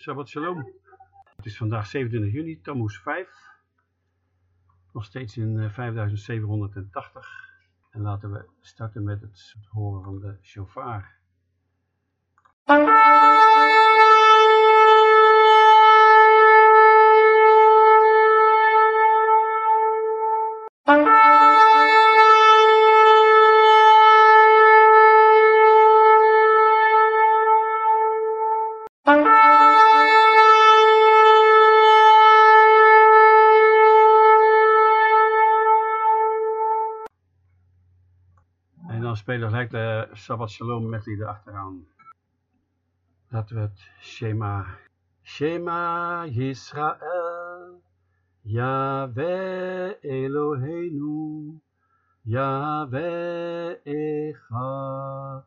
Shabbat Shalom. Het is vandaag 27 juni, Tammuz 5. Nog steeds in eh, 5780. En laten we starten met het horen van de shofar. Spelen gelijk de Shabbat Shalom met die erachteraan. Laten we het Shema. Shema Yisrael, Yahweh Eloheinu, Yahweh Echad,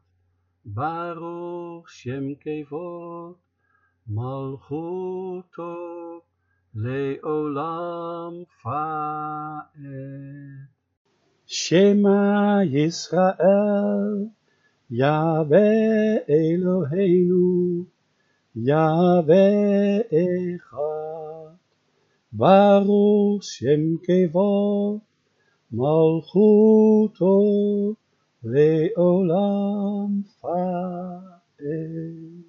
Baruch Shem Kevod, Malchuto, Leolam Faed. Shema Yisrael, Yahweh Eloheinu, Yahweh Echad, Baruch Shem Kevod, Malchuto, Leolam Faed.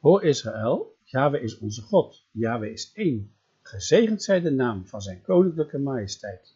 Hoor Israël, Yahweh is onze God, Yahweh is één. Gezegend zij de naam van zijn koninklijke majesteit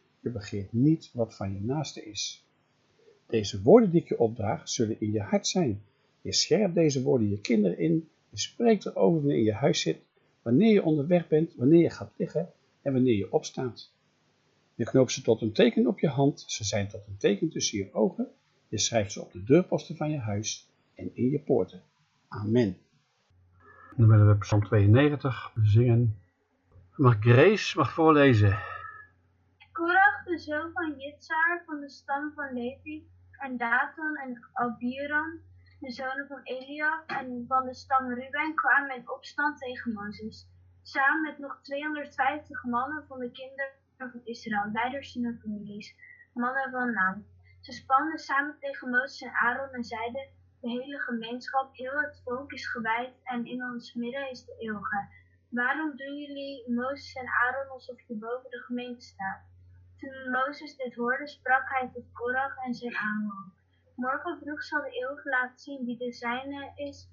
je begeert niet wat van je naaste is. Deze woorden die ik je opdraag, zullen in je hart zijn. Je scherpt deze woorden je kinderen in, je spreekt erover wanneer je in je huis zit, wanneer je onderweg bent, wanneer je gaat liggen en wanneer je opstaat. Je knoopt ze tot een teken op je hand, ze zijn tot een teken tussen je ogen, je schrijft ze op de deurposten van je huis en in je poorten. Amen. Dan willen we Psalm 92 zingen. Mag Grace mag voorlezen. Zoon van Jitsaar van de stam van Levi, en Datan en Abiram, de zonen van Eliab en van de stam Ruben, kwamen in opstand tegen Mozes, samen met nog 250 mannen van de kinderen van Israël, leiders hun families, mannen van naam. Ze spanden samen tegen Mozes en Aaron en zeiden, de hele gemeenschap, heel het volk is gewijd en in ons midden is de eeuwige. Waarom doen jullie Mozes en Aaron alsof je boven de gemeente staat? Toen Mozes dit hoorde, sprak hij tot Korach en zijn aanhang. Morgen vroeg zal de eeuwige laten zien wie de zijne is,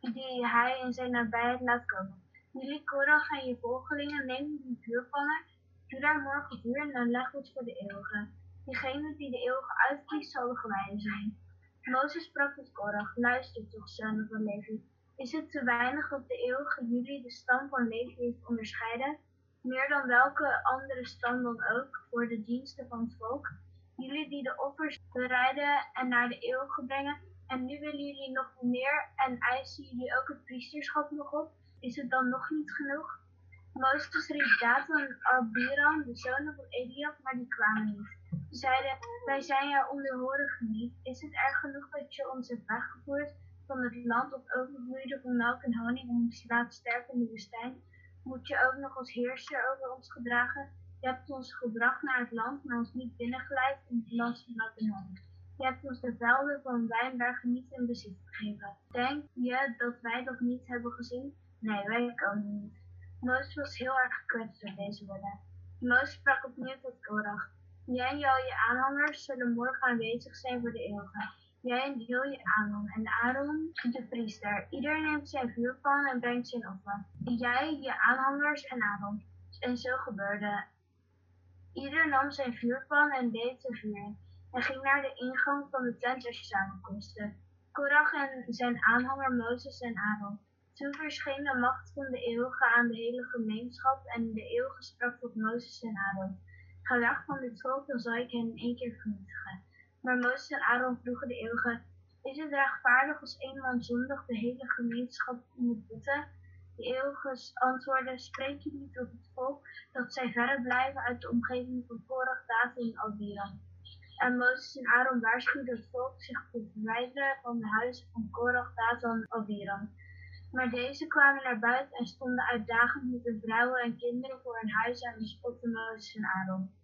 die hij in zijn nabijheid laat komen. Jullie Korach en je volgelingen nemen die vuurpannen, doe daar morgen vuur en leg het voor de eeuwige. Diegene die de eeuwige uitkiest zal de gewijde zijn. Mozes sprak tot Korach, luister toch, zonen van Levi. Is het te weinig dat de eeuwige jullie de stam van Levi heeft onderscheiden? Meer dan welke andere stam dan ook, voor de diensten van het volk. Jullie die de offers bereiden en naar de eeuwige brengen, en nu willen jullie nog meer en eisen jullie ook het priesterschap nog op. Is het dan nog niet genoeg? Mozes riep Dathan en Abiram, de zonen van Eliab, maar die kwamen niet. Ze zeiden, wij zijn jou onderhorig niet. Is het erg genoeg dat je ons hebt weggevoerd van het land dat overvloeide van melk en honing om ons te laten sterven in de woestijn? Moet je ook nog als heerser over ons gedragen. Je hebt ons gebracht naar het land, maar ons niet binnengeleid in het land van honing. Je hebt ons de velden van wijnbergen niet in bezit gegeven. Denk je dat wij dat niet hebben gezien? Nee, wij komen niet. Mozes was heel erg gekwetst door deze woorden. Mozes sprak opnieuw tot Korach. Jij en al je aanhangers zullen morgen aanwezig zijn voor de eeuwige. Jij en heel je Aaron en Aaron de priester. Ieder neemt zijn vuurpan en brengt zijn offer. Jij, je aanhangers en Aaron. En zo gebeurde. Ieder nam zijn vuurpan en deed er vuur. En ging naar de ingang van de tent der samenkomsten. Korach en zijn aanhanger Mozes en Aaron. Toen verscheen de macht van de eeuwige aan de hele gemeenschap en de eeuwige sprak tot Mozes en Aaron. Gelag van dit volk, dan zal ik hen in één keer vernietigen. Maar Mozes en Aaron vroegen de eeuwige, is het rechtvaardig als één man zondig de hele gemeenschap moet boeten? De eeuwige antwoordde, spreek je niet tot het volk dat zij verder blijven uit de omgeving van Korach, Dathan en Abiram. En Mozes en Aaron waarschuwden het volk zich te verwijderen van de huizen van Korach, Dathan en Abiram. Maar deze kwamen naar buiten en stonden uitdagend met hun vrouwen en kinderen voor hun huis en bespotten Mozes en Aaron.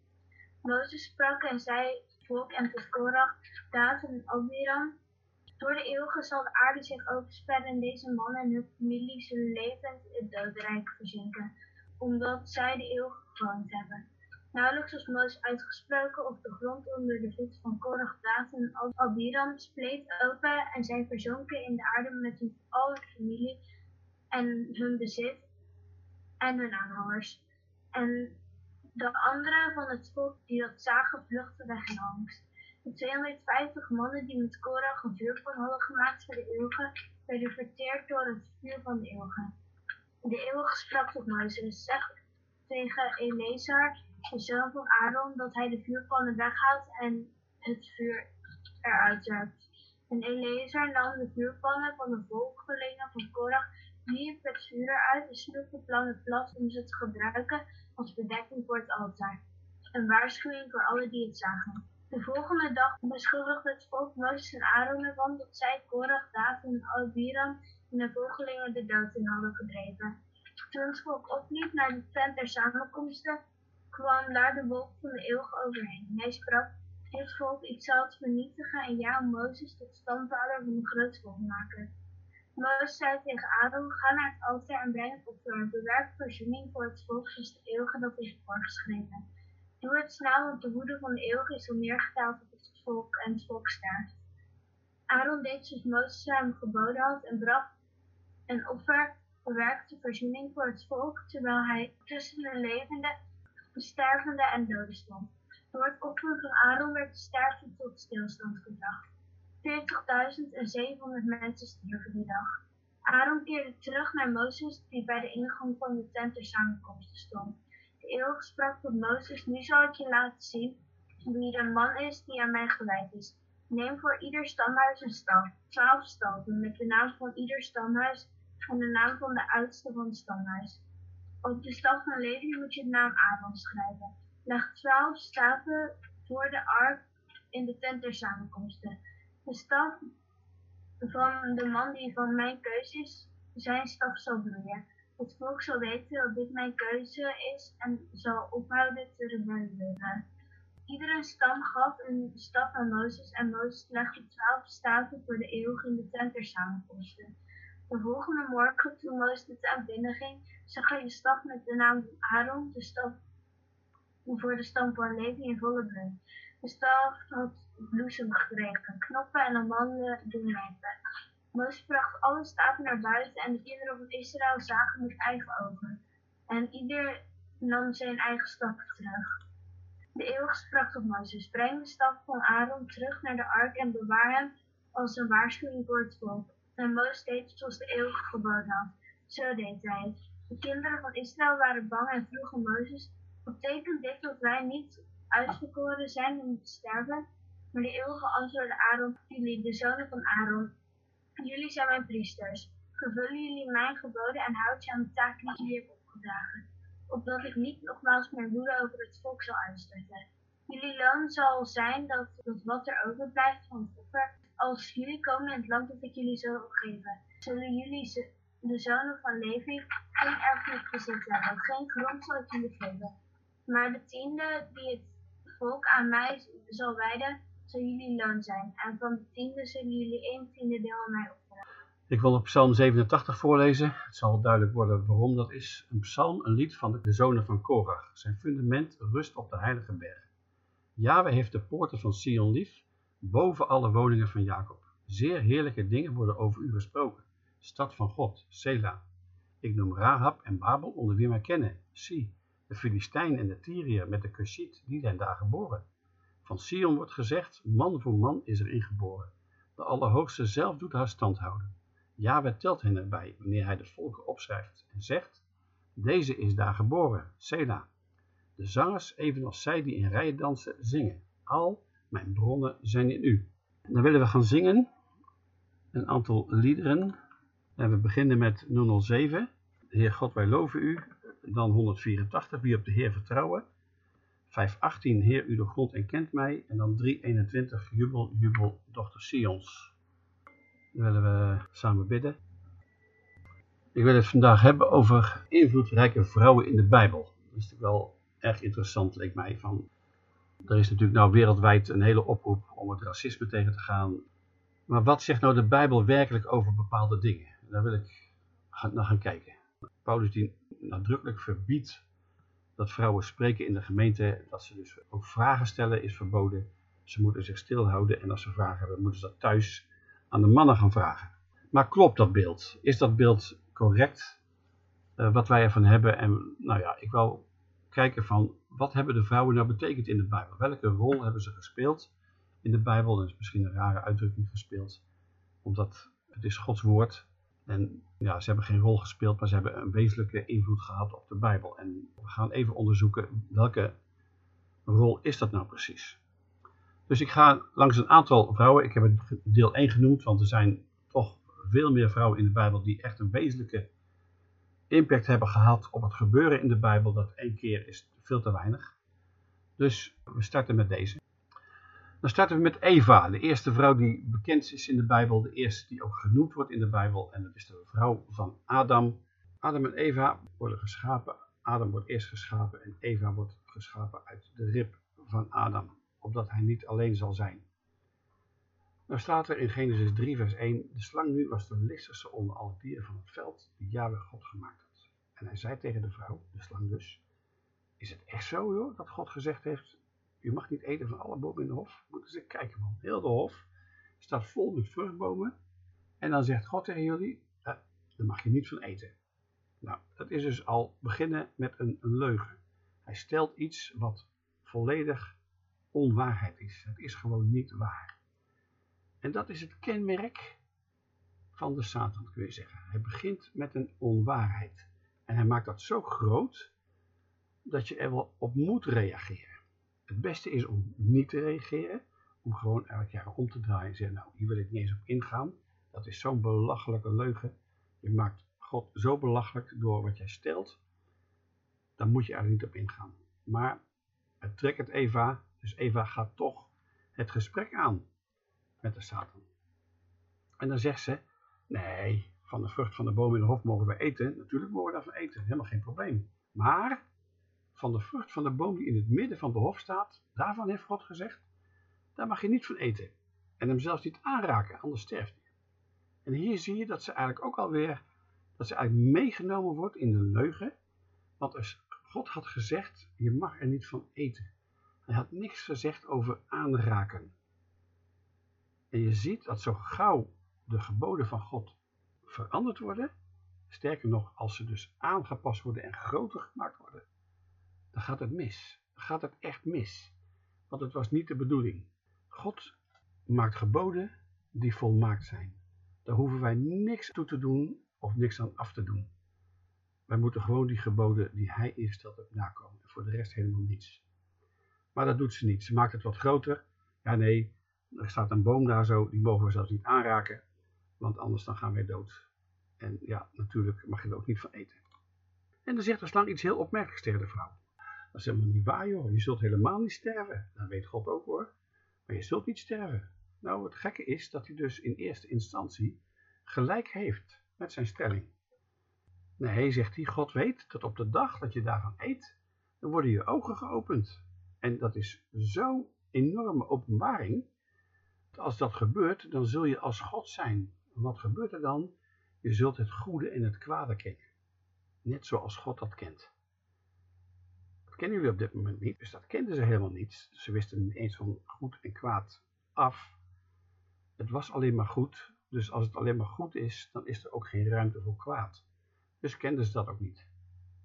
Mozes sprak en zei volk en tot Korach, Dathan en Abiram, door de eeuwen zal de aarde zich oversperren en deze mannen en hun familie zullen levend het doodrijk verzinken, omdat zij de eeuwige gewoond hebben. Nauwelijks was Mozes uitgesproken of de grond onder de voet van Korach, Dathan en Abiram spleet open en zij verzonken in de aarde met hun, al familie en hun bezit en hun aanhangers. En de anderen van het volk die dat zagen vluchtten weg in angst. De 250 mannen die met Korach een vuurpan hadden gemaakt voor de eeuwige, werden verteerd door het vuur van de eeuwige. De eeuwige sprak tot Mozes, zeg tegen Eleazar, de zoon van Aaron, dat hij de vuurpannen weghaalt en het vuur eruit werpt. En Eleazar nam de vuurpannen van de volgelingen van Korach, wierp het vuur eruit en sloeg de plannen plat om ze te gebruiken als bedekking voor het altaar. Een waarschuwing voor alle die het zagen. De volgende dag beschuldigde het volk Mozes en Aaron ervan dat zij Korach, Dathan en Abiram en de volgelingen de dood in hadden gedreven. Toen het volk opliep naar de tent der samenkomsten, kwam daar de wolk van de eeuwige overheen. Hij sprak, dit volk, ik zal het vernietigen en jou, Mozes, tot stamvader van een groot volk maken. Mozes zei tegen Aaron, ga naar het altaar en breng het offer, bewerk verzoening voor het volk zoals de eeuwige dat is voorgeschreven. Doe het snel, want de woede van de eeuwige is al neergedaald op het volk en het volk sterft. Aaron deed zoals Mozes hem geboden had en bracht een offer, bewerkte verzoening voor het volk, terwijl hij tussen de levende, de stervende en doden stond. Door het offer van Aaron werd de sterfte tot stilstand gebracht. 40.700 mensen stierven die dag. Aaron keerde terug naar Mozes, die bij de ingang van de tent der samenkomsten stond. De eeuwige sprak tot Mozes, nu zal ik je laten zien wie de man is die aan mij geleid is. Neem voor ieder stamhuis een stal, twaalf stalten, met de naam van ieder stamhuis en de naam van de oudste van het stamhuis. Op de staf van Levi moet je de naam Aaron schrijven. Leg twaalf staven voor de ark in de tent der samenkomsten. De staf van de man die van mijn keuze is, zijn staf zal bloeien. Het volk zal weten dat dit mijn keuze is en zal ophouden te rebelleren. Iedere stam gaf een staf aan Mozes en Mozes legde twaalf staven voor de eeuwige in de tent der. De volgende morgen, toen Mozes de tent binnenging, zag hij de staf met de naam Aaron, de staf voor de stam van Levi in volle bloei. De staf had bloesem gekregen, knoppen en amandelen doen rijpen. Mozes bracht alle staven naar buiten en de kinderen van Israël zagen met eigen ogen. En ieder nam zijn eigen staf terug. De eeuwige sprak tot Mozes, breng de staf van Aaron terug naar de ark en bewaar hem als een waarschuwing voor het volk. En Mozes deed zoals de eeuwige geboden had. Zo deed hij. De kinderen van Israël waren bang en vroegen Mozes, betekent dit dat wij niet uitverkoren zijn te sterven? Maar de eeuwige antwoordde Aaron, jullie, de zonen van Aaron, jullie zijn mijn priesters. Vervullen jullie mijn geboden en houd je aan de taak die ik jullie heb opgedragen, opdat ik niet nogmaals meer woede over het volk zal uitstorten. Jullie loon zal zijn dat, dat wat er overblijft van het offer, als jullie komen in het land dat ik jullie zal geven, zullen jullie de zonen van Levi geen erfelijk bezit hebben, geen grond zal ik jullie geven. Maar de tiende die het volk aan mij zal wijden, zal jullie loon zijn. En van de zullen jullie één tiende deel aan mij opbrengen. Ik wil op Psalm 87 voorlezen. Het zal duidelijk worden waarom dat is. Een psalm, een lied van de zonen van Korach. Zijn fundament rust op de heilige berg. Yahweh heeft de poorten van Sion lief, boven alle woningen van Jacob. Zeer heerlijke dingen worden over u gesproken. Stad van God, Sela. Ik noem Rahab en Babel onder wie mij kennen. Zie, de Filistijn en de Tyriër met de Cushit, die zijn daar geboren. Van Sion wordt gezegd, man voor man is erin geboren. De Allerhoogste zelf doet haar stand houden. Yahweh telt hen erbij wanneer hij de volken opschrijft en zegt, deze is daar geboren, Sela. De zangers, evenals zij die in rijen dansen, zingen. Al mijn bronnen zijn in u. Dan willen we gaan zingen een aantal liederen. En we beginnen met 007. Heer God, wij loven u. Dan 184, wie op de Heer vertrouwen. 518, Heer, u de grond en kent mij. En dan 321, jubel, jubel, dochter Sions. Dan willen we samen bidden. Ik wil het vandaag hebben over invloedrijke vrouwen in de Bijbel. Dat is natuurlijk wel erg interessant, leek mij. Van, er is natuurlijk nou wereldwijd een hele oproep om het racisme tegen te gaan. Maar wat zegt nou de Bijbel werkelijk over bepaalde dingen? Daar wil ik naar gaan kijken. Paulus die nadrukkelijk verbiedt dat vrouwen spreken in de gemeente, dat ze dus ook vragen stellen is verboden. Ze moeten zich stilhouden en als ze vragen hebben, moeten ze dat thuis aan de mannen gaan vragen. Maar klopt dat beeld? Is dat beeld correct? Uh, wat wij ervan hebben? En nou ja, ik wil kijken van, wat hebben de vrouwen nou betekend in de Bijbel? Welke rol hebben ze gespeeld in de Bijbel? Dat is misschien een rare uitdrukking gespeeld, omdat het is Gods woord en ja, ze hebben geen rol gespeeld, maar ze hebben een wezenlijke invloed gehad op de Bijbel. En we gaan even onderzoeken welke rol is dat nou precies. Dus ik ga langs een aantal vrouwen, ik heb het deel 1 genoemd, want er zijn toch veel meer vrouwen in de Bijbel die echt een wezenlijke impact hebben gehad op het gebeuren in de Bijbel. Dat één keer is veel te weinig. Dus we starten met deze. Dan starten we met Eva, de eerste vrouw die bekend is in de Bijbel, de eerste die ook genoemd wordt in de Bijbel. En dat is de vrouw van Adam. Adam en Eva worden geschapen. Adam wordt eerst geschapen en Eva wordt geschapen uit de rib van Adam, opdat hij niet alleen zal zijn. Nou staat er in Genesis 3 vers 1, de slang nu was de listigste onder alle dieren van het veld die Yahweh God gemaakt had. En hij zei tegen de vrouw, de slang dus, is het echt zo joh, dat God gezegd heeft, je mag niet eten van alle bomen in de hof. Moeten ze kijken man. Heel de hof staat vol met vruchtbomen. En dan zegt God tegen jullie, daar mag je niet van eten. Nou, dat is dus al beginnen met een leugen. Hij stelt iets wat volledig onwaarheid is. Het is gewoon niet waar. En dat is het kenmerk van de Satan, kun je zeggen. Hij begint met een onwaarheid. En hij maakt dat zo groot, dat je er wel op moet reageren. Het beste is om niet te reageren, om gewoon elk jaar om te draaien en zeggen, nou, hier wil ik niet eens op ingaan. Dat is zo'n belachelijke leugen. Je maakt God zo belachelijk door wat jij stelt, dan moet je er niet op ingaan. Maar het trekt het Eva, dus Eva gaat toch het gesprek aan met de Satan. En dan zegt ze, nee, van de vrucht van de boom in de hof mogen we eten. Natuurlijk mogen we daarvan eten, helemaal geen probleem. Maar van de vrucht van de boom die in het midden van de hof staat, daarvan heeft God gezegd, daar mag je niet van eten. En hem zelfs niet aanraken, anders sterft hij. En hier zie je dat ze eigenlijk ook alweer, dat ze eigenlijk meegenomen wordt in de leugen. Want als God had gezegd, je mag er niet van eten. Hij had niks gezegd over aanraken. En je ziet dat zo gauw de geboden van God veranderd worden, sterker nog, als ze dus aangepast worden en groter gemaakt worden, dan gaat het mis. Dan gaat het echt mis. Want het was niet de bedoeling. God maakt geboden die volmaakt zijn. Daar hoeven wij niks toe te doen of niks aan af te doen. Wij moeten gewoon die geboden die hij instelt ook nakomen. Voor de rest helemaal niets. Maar dat doet ze niet. Ze maakt het wat groter. Ja nee, er staat een boom daar zo, die mogen we zelfs niet aanraken. Want anders dan gaan wij dood. En ja, natuurlijk mag je er ook niet van eten. En dan zegt de slang iets heel opmerkelijks tegen de vrouw. Dat is helemaal niet waar joh, je zult helemaal niet sterven. Dat weet God ook hoor. Maar je zult niet sterven. Nou, het gekke is dat hij dus in eerste instantie gelijk heeft met zijn stelling. Nee, zegt hij, God weet dat op de dag dat je daarvan eet, dan worden je ogen geopend. En dat is zo'n enorme openbaring. Als dat gebeurt, dan zul je als God zijn. En wat gebeurt er dan? Je zult het goede en het kwade kennen. Net zoals God dat kent kennen jullie op dit moment niet. Dus dat kenden ze helemaal niet. Ze wisten niet eens van goed en kwaad af. Het was alleen maar goed. Dus als het alleen maar goed is, dan is er ook geen ruimte voor kwaad. Dus kenden ze dat ook niet.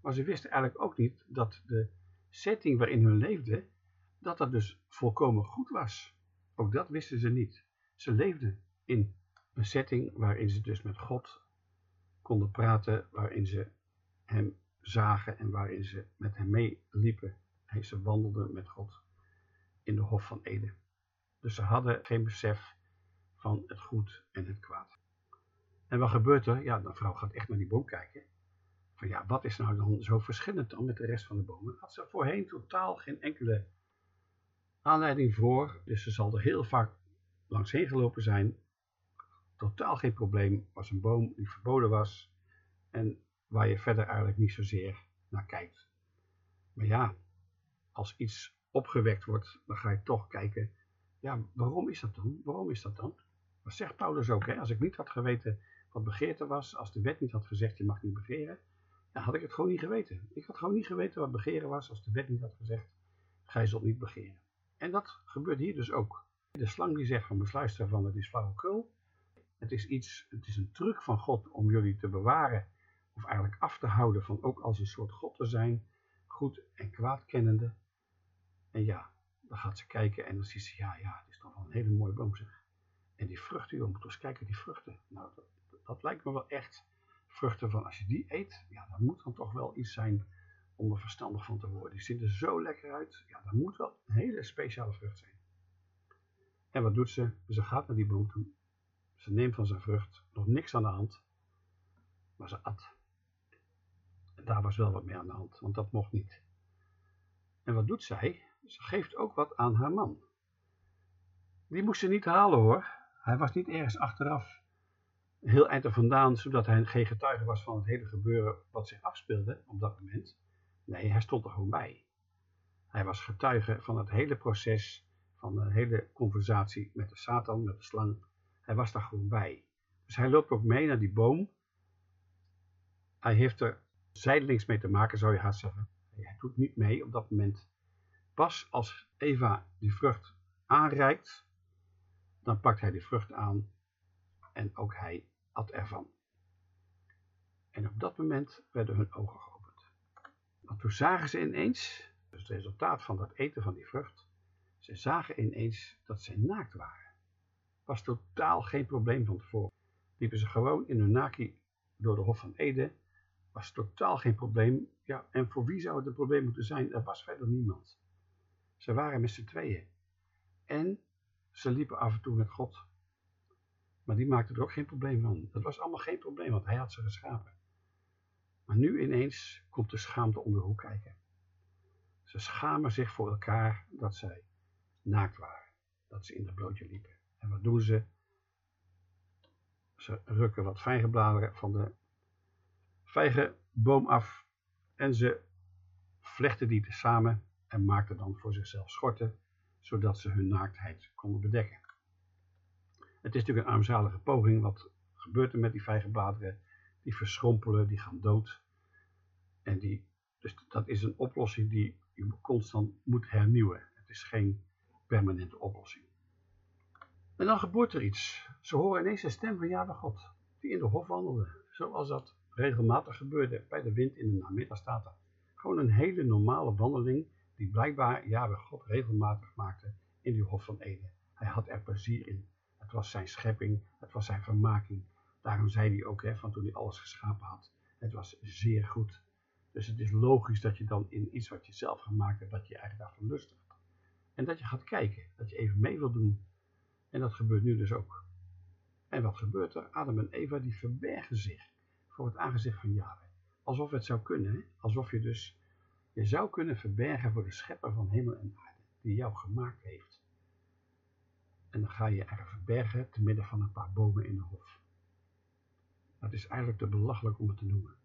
Maar ze wisten eigenlijk ook niet dat de setting waarin hun leefden, dat dat dus volkomen goed was. Ook dat wisten ze niet. Ze leefden in een setting waarin ze dus met God konden praten, waarin ze hem zagen en waarin ze met hem meeliepen. En ze wandelden met God in de Hof van Eden. Dus ze hadden geen besef van het goed en het kwaad. En wat gebeurt er? Ja, de vrouw gaat echt naar die boom kijken. van ja, wat is nou dan zo verschillend dan met de rest van de bomen? Had ze voorheen totaal geen enkele aanleiding voor. Dus ze zal er heel vaak langs heen gelopen zijn. Totaal geen probleem. Was een boom die verboden was. En waar je verder eigenlijk niet zozeer naar kijkt. Maar ja, als iets opgewekt wordt, dan ga je toch kijken. Ja, waarom is dat dan? Waarom is dat dan? Dat zegt Paulus ook. Hè? Als ik niet had geweten wat begeerte was, als de wet niet had gezegd je mag niet begeren, dan had ik het gewoon niet geweten. Ik had gewoon niet geweten wat begeren was als de wet niet had gezegd, gij zult niet begeren. En dat gebeurt hier dus ook. De slang die zegt van besluister van het is flauwekul. Het is iets, het is een truc van God om jullie te bewaren, of eigenlijk af te houden van ook als een soort God te zijn, goed en kwaad kennende. En ja, dan gaat ze kijken en dan ziet ze, ja, ja, het is toch wel een hele mooie boom zeg. En die vruchten, joh, moet eens kijken, die vruchten. Nou, dat, dat lijkt me wel echt vruchten van, als je die eet, ja, dan moet dan toch wel iets zijn om er verstandig van te worden. Die zien er zo lekker uit. Ja, dat moet wel een hele speciale vrucht zijn. En wat doet ze? Ze gaat naar die boom toe. Ze neemt van zijn vrucht nog niks aan de hand. Maar ze at. Daar was wel wat mee aan de hand, want dat mocht niet. En wat doet zij? Ze geeft ook wat aan haar man. Die moest ze niet halen hoor. Hij was niet ergens achteraf heel eind er vandaan, zodat hij geen getuige was van het hele gebeuren wat zich afspeelde op dat moment. Nee, hij stond er gewoon bij. Hij was getuige van het hele proces, van de hele conversatie met de Satan, met de slang. Hij was daar gewoon bij. Dus hij loopt ook mee naar die boom. Hij heeft er zijdelings mee te maken, zou je haast zeggen. Hij doet niet mee op dat moment. Pas als Eva die vrucht aanreikt, dan pakt hij die vrucht aan en ook hij at ervan. En op dat moment werden hun ogen geopend. Want toen zagen ze ineens, dus het resultaat van dat eten van die vrucht, ze zagen ineens dat ze naakt waren. Was totaal geen probleem van tevoren. Liepen ze gewoon in hun naki door de Hof van Ede, was totaal geen probleem. Ja, en voor wie zou het een probleem moeten zijn? Er was verder niemand. Ze waren met z'n tweeën. En ze liepen af en toe met God. Maar die maakte er ook geen probleem van. Dat was allemaal geen probleem, want hij had ze geschapen. Maar nu ineens komt de schaamte om de hoek kijken. Ze schamen zich voor elkaar dat zij naakt waren. Dat ze in de blootje liepen. En wat doen ze? Ze rukken wat vijgenbladeren van de vijgenboom af. En ze vlechten die samen en maakten dan voor zichzelf schorten, zodat ze hun naaktheid konden bedekken. Het is natuurlijk een armzalige poging. Wat gebeurt er met die vijgenbladeren? Die verschrompelen, die gaan dood. En die, dus dat is een oplossing die je constant moet hernieuwen. Het is geen permanente oplossing. En dan gebeurt er iets. Ze horen ineens de stem van Java God, die in de hof wandelde. Zoals dat regelmatig gebeurde bij de wind in de namiddag staat er. Gewoon een hele normale wandeling die blijkbaar Java God regelmatig maakte in die hof van Eden. Hij had er plezier in. Het was zijn schepping, het was zijn vermaking. Daarom zei hij ook, hè, van toen hij alles geschapen had, het was zeer goed. Dus het is logisch dat je dan in iets wat je zelf gemaakt hebt, dat je eigenlijk daarvan lustigt. En dat je gaat kijken, dat je even mee wil doen. En dat gebeurt nu dus ook. En wat gebeurt er? Adam en Eva die verbergen zich voor het aangezicht van Yahweh. Alsof het zou kunnen, alsof je dus je zou kunnen verbergen voor de schepper van hemel en aarde, die jou gemaakt heeft. En dan ga je er verbergen te midden van een paar bomen in de hof. Dat is eigenlijk te belachelijk om het te noemen.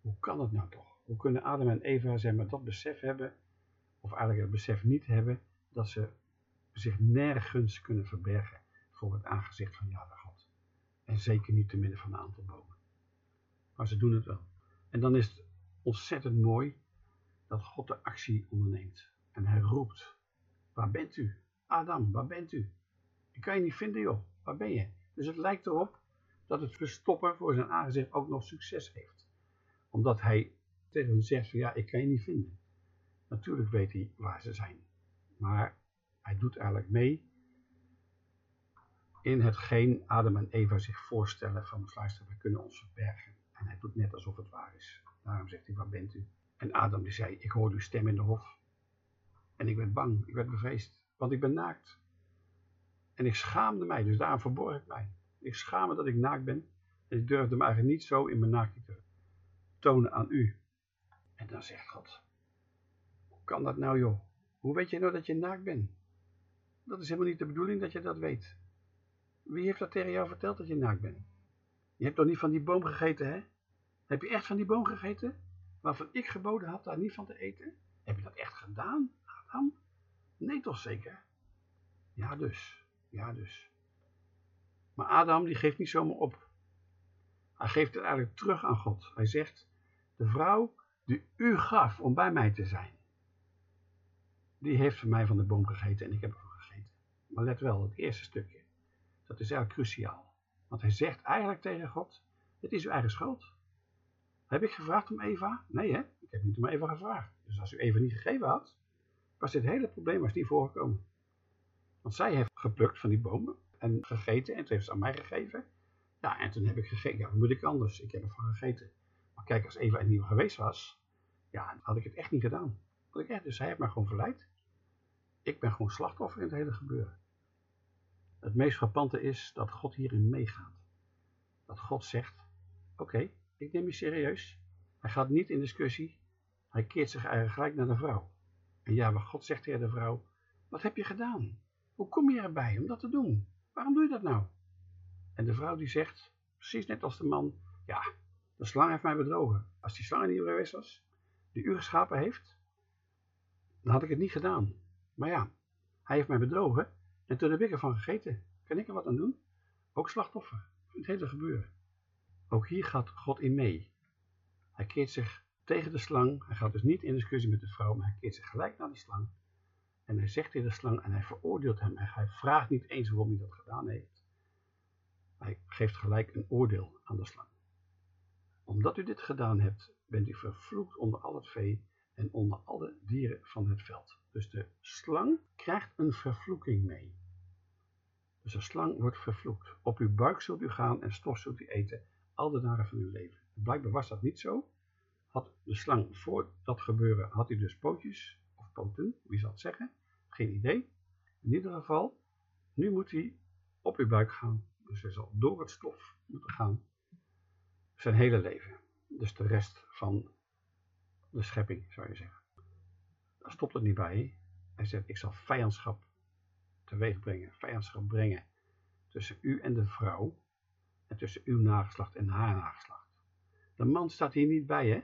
Hoe kan het nou toch? Hoe kunnen Adam en Eva zeg maar, dat besef hebben, of eigenlijk het besef niet hebben, dat ze zich nergens kunnen verbergen voor het aangezicht van Yahweh God. En zeker niet te midden van een aantal bomen. Maar ze doen het wel. En dan is het ontzettend mooi dat God de actie onderneemt. En hij roept, waar bent u? Adam, waar bent u? Ik kan je niet vinden joh, waar ben je? Dus het lijkt erop dat het verstoppen voor zijn aangezicht ook nog succes heeft. Omdat hij tegen hen zegt van ja, ik kan je niet vinden. Natuurlijk weet hij waar ze zijn. Maar hij doet eigenlijk mee in hetgeen Adam en Eva zich voorstellen van luister, we kunnen ons verbergen. En hij doet net alsof het waar is. Daarom zegt hij, waar bent u? En Adam die zei, ik hoorde uw stem in de hof. En ik werd bang, ik werd bevreesd, want ik ben naakt. En ik schaamde mij, dus daarom verborg ik mij. Ik schaamde dat ik naakt ben. En ik durfde me eigenlijk niet zo in mijn naakte te tonen aan u. En dan zegt God, hoe kan dat nou joh? Hoe weet je nou dat je naakt bent? Dat is helemaal niet de bedoeling dat je dat weet. Wie heeft dat tegen jou verteld dat je naakt bent? Je hebt toch niet van die boom gegeten, hè? Heb je echt van die boom gegeten? Waarvan ik geboden had daar niet van te eten? Heb je dat echt gedaan, Adam? Nee toch zeker? Ja dus, ja dus. Maar Adam die geeft niet zomaar op. Hij geeft het eigenlijk terug aan God. Hij zegt, de vrouw die u gaf om bij mij te zijn, die heeft van mij van de boom gegeten en ik heb ervan gegeten. Maar let wel, het eerste stukje, dat is eigenlijk cruciaal. Want hij zegt eigenlijk tegen God, het is uw eigen schuld. Heb ik gevraagd om Eva? Nee hè, ik heb niet om Eva gevraagd. Dus als u Eva niet gegeven had, was dit hele probleem was niet voorgekomen. Want zij heeft geplukt van die bomen en gegeten en toen heeft ze aan mij gegeven. Ja, en toen heb ik gegeten. Ja, wat moet ik anders? Ik heb ervan gegeten. Maar kijk, als Eva er niet geweest was, ja, dan had ik het echt niet gedaan. Dus hij heeft mij gewoon verleid. Ik ben gewoon slachtoffer in het hele gebeuren. Het meest frappante is dat God hierin meegaat. Dat God zegt, oké, ik neem je serieus. Hij gaat niet in discussie. Hij keert zich eigenlijk gelijk naar de vrouw. En ja, maar God zegt tegen de vrouw, wat heb je gedaan? Hoe kom je erbij om dat te doen? Waarom doe je dat nou? En de vrouw die zegt, precies net als de man, ja, de slang heeft mij bedrogen. Als die slang niet geweest was, die u geschapen heeft, dan had ik het niet gedaan. Maar ja, hij heeft mij bedrogen en toen heb ik ervan gegeten. Kan ik er wat aan doen? Ook slachtoffer. Het hele gebeuren. Ook hier gaat God in mee. Hij keert zich tegen de slang. Hij gaat dus niet in discussie met de vrouw, maar hij keert zich gelijk naar die slang. En hij zegt tegen de slang en hij veroordeelt hem. En hij vraagt niet eens waarom hij dat gedaan heeft. Hij geeft gelijk een oordeel aan de slang. Omdat u dit gedaan hebt, bent u vervloekt onder al het vee en onder alle dieren van het veld. Dus de slang krijgt een vervloeking mee. Dus de slang wordt vervloekt. Op uw buik zult u gaan en stof zult u eten, al de dagen van uw leven. Blijkbaar was dat niet zo. Had de slang voor dat gebeuren, had hij dus pootjes, of poten, wie zal het zeggen, geen idee. In ieder geval, nu moet hij op uw buik gaan. Dus hij zal door het stof moeten gaan. Zijn hele leven. Dus de rest van de schepping, zou je zeggen. Stopt het niet bij. Hij zegt, ik zal vijandschap teweeg brengen, vijandschap brengen tussen u en de vrouw en tussen uw nageslacht en haar nageslacht. De man staat hier niet bij, hè?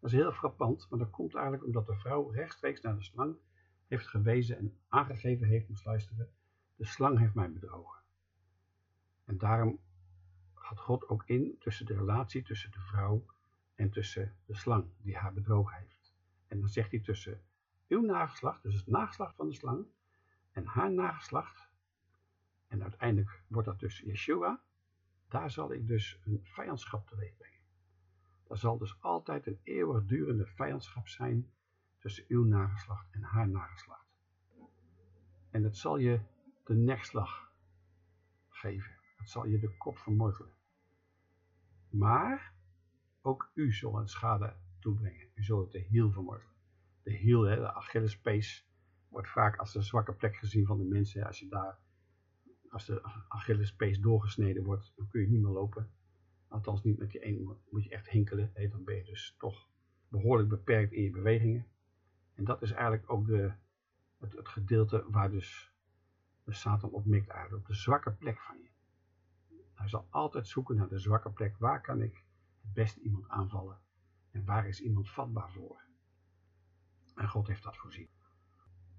Dat is heel frappant, maar dat komt eigenlijk omdat de vrouw rechtstreeks naar de slang heeft gewezen en aangegeven heeft, moest luisteren, de slang heeft mij bedrogen. En daarom gaat God ook in tussen de relatie tussen de vrouw en tussen de slang die haar bedrogen heeft. En dan zegt hij tussen uw nageslacht, dus het nageslacht van de slang, en haar nageslacht, en uiteindelijk wordt dat dus Yeshua, daar zal ik dus een vijandschap teweeg brengen. Er zal dus altijd een eeuwigdurende vijandschap zijn tussen uw nageslacht en haar nageslacht. En het zal je de nekslag geven. Het zal je de kop vermorzelen. Maar ook u zal een schade toebrengen. U zult de hiel vermorzelen. De hiel, de Achillespees, wordt vaak als de zwakke plek gezien van de mensen. Als je daar, als de Achillespees doorgesneden wordt, dan kun je niet meer lopen. Althans niet met die één, moet je echt hinkelen. Dan ben je dus toch behoorlijk beperkt in je bewegingen. En dat is eigenlijk ook de, het, het gedeelte waar dus de Satan op mikt eigenlijk, op de zwakke plek van je. Hij zal altijd zoeken naar de zwakke plek. Waar kan ik het beste iemand aanvallen? En waar is iemand vatbaar voor? En God heeft dat voorzien.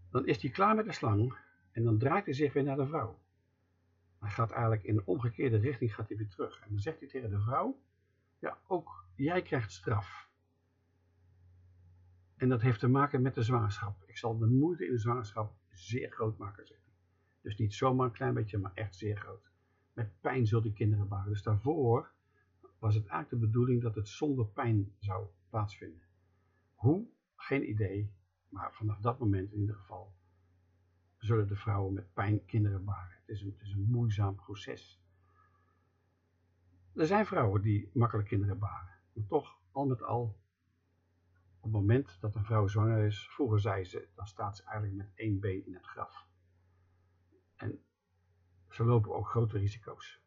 Dan is hij klaar met de slang en dan draait hij zich weer naar de vrouw. Hij gaat eigenlijk in de omgekeerde richting gaat hij weer terug. En dan zegt hij tegen de vrouw, ja ook jij krijgt straf. En dat heeft te maken met de zwangerschap. Ik zal de moeite in de zwangerschap zeer groot maken, zegt hij. Dus niet zomaar een klein beetje, maar echt zeer groot. Met pijn zult die kinderen baren. Dus daarvoor was het eigenlijk de bedoeling dat het zonder pijn zou plaatsvinden. Hoe? Geen idee. Maar vanaf dat moment in ieder geval zullen de vrouwen met pijn kinderen baren. Het is een, het is een moeizaam proces. Er zijn vrouwen die makkelijk kinderen baren. Maar toch, al met al, op het moment dat een vrouw zwanger is, vroeger zei ze, dan staat ze eigenlijk met één been in het graf. En ze lopen ook grote risico's.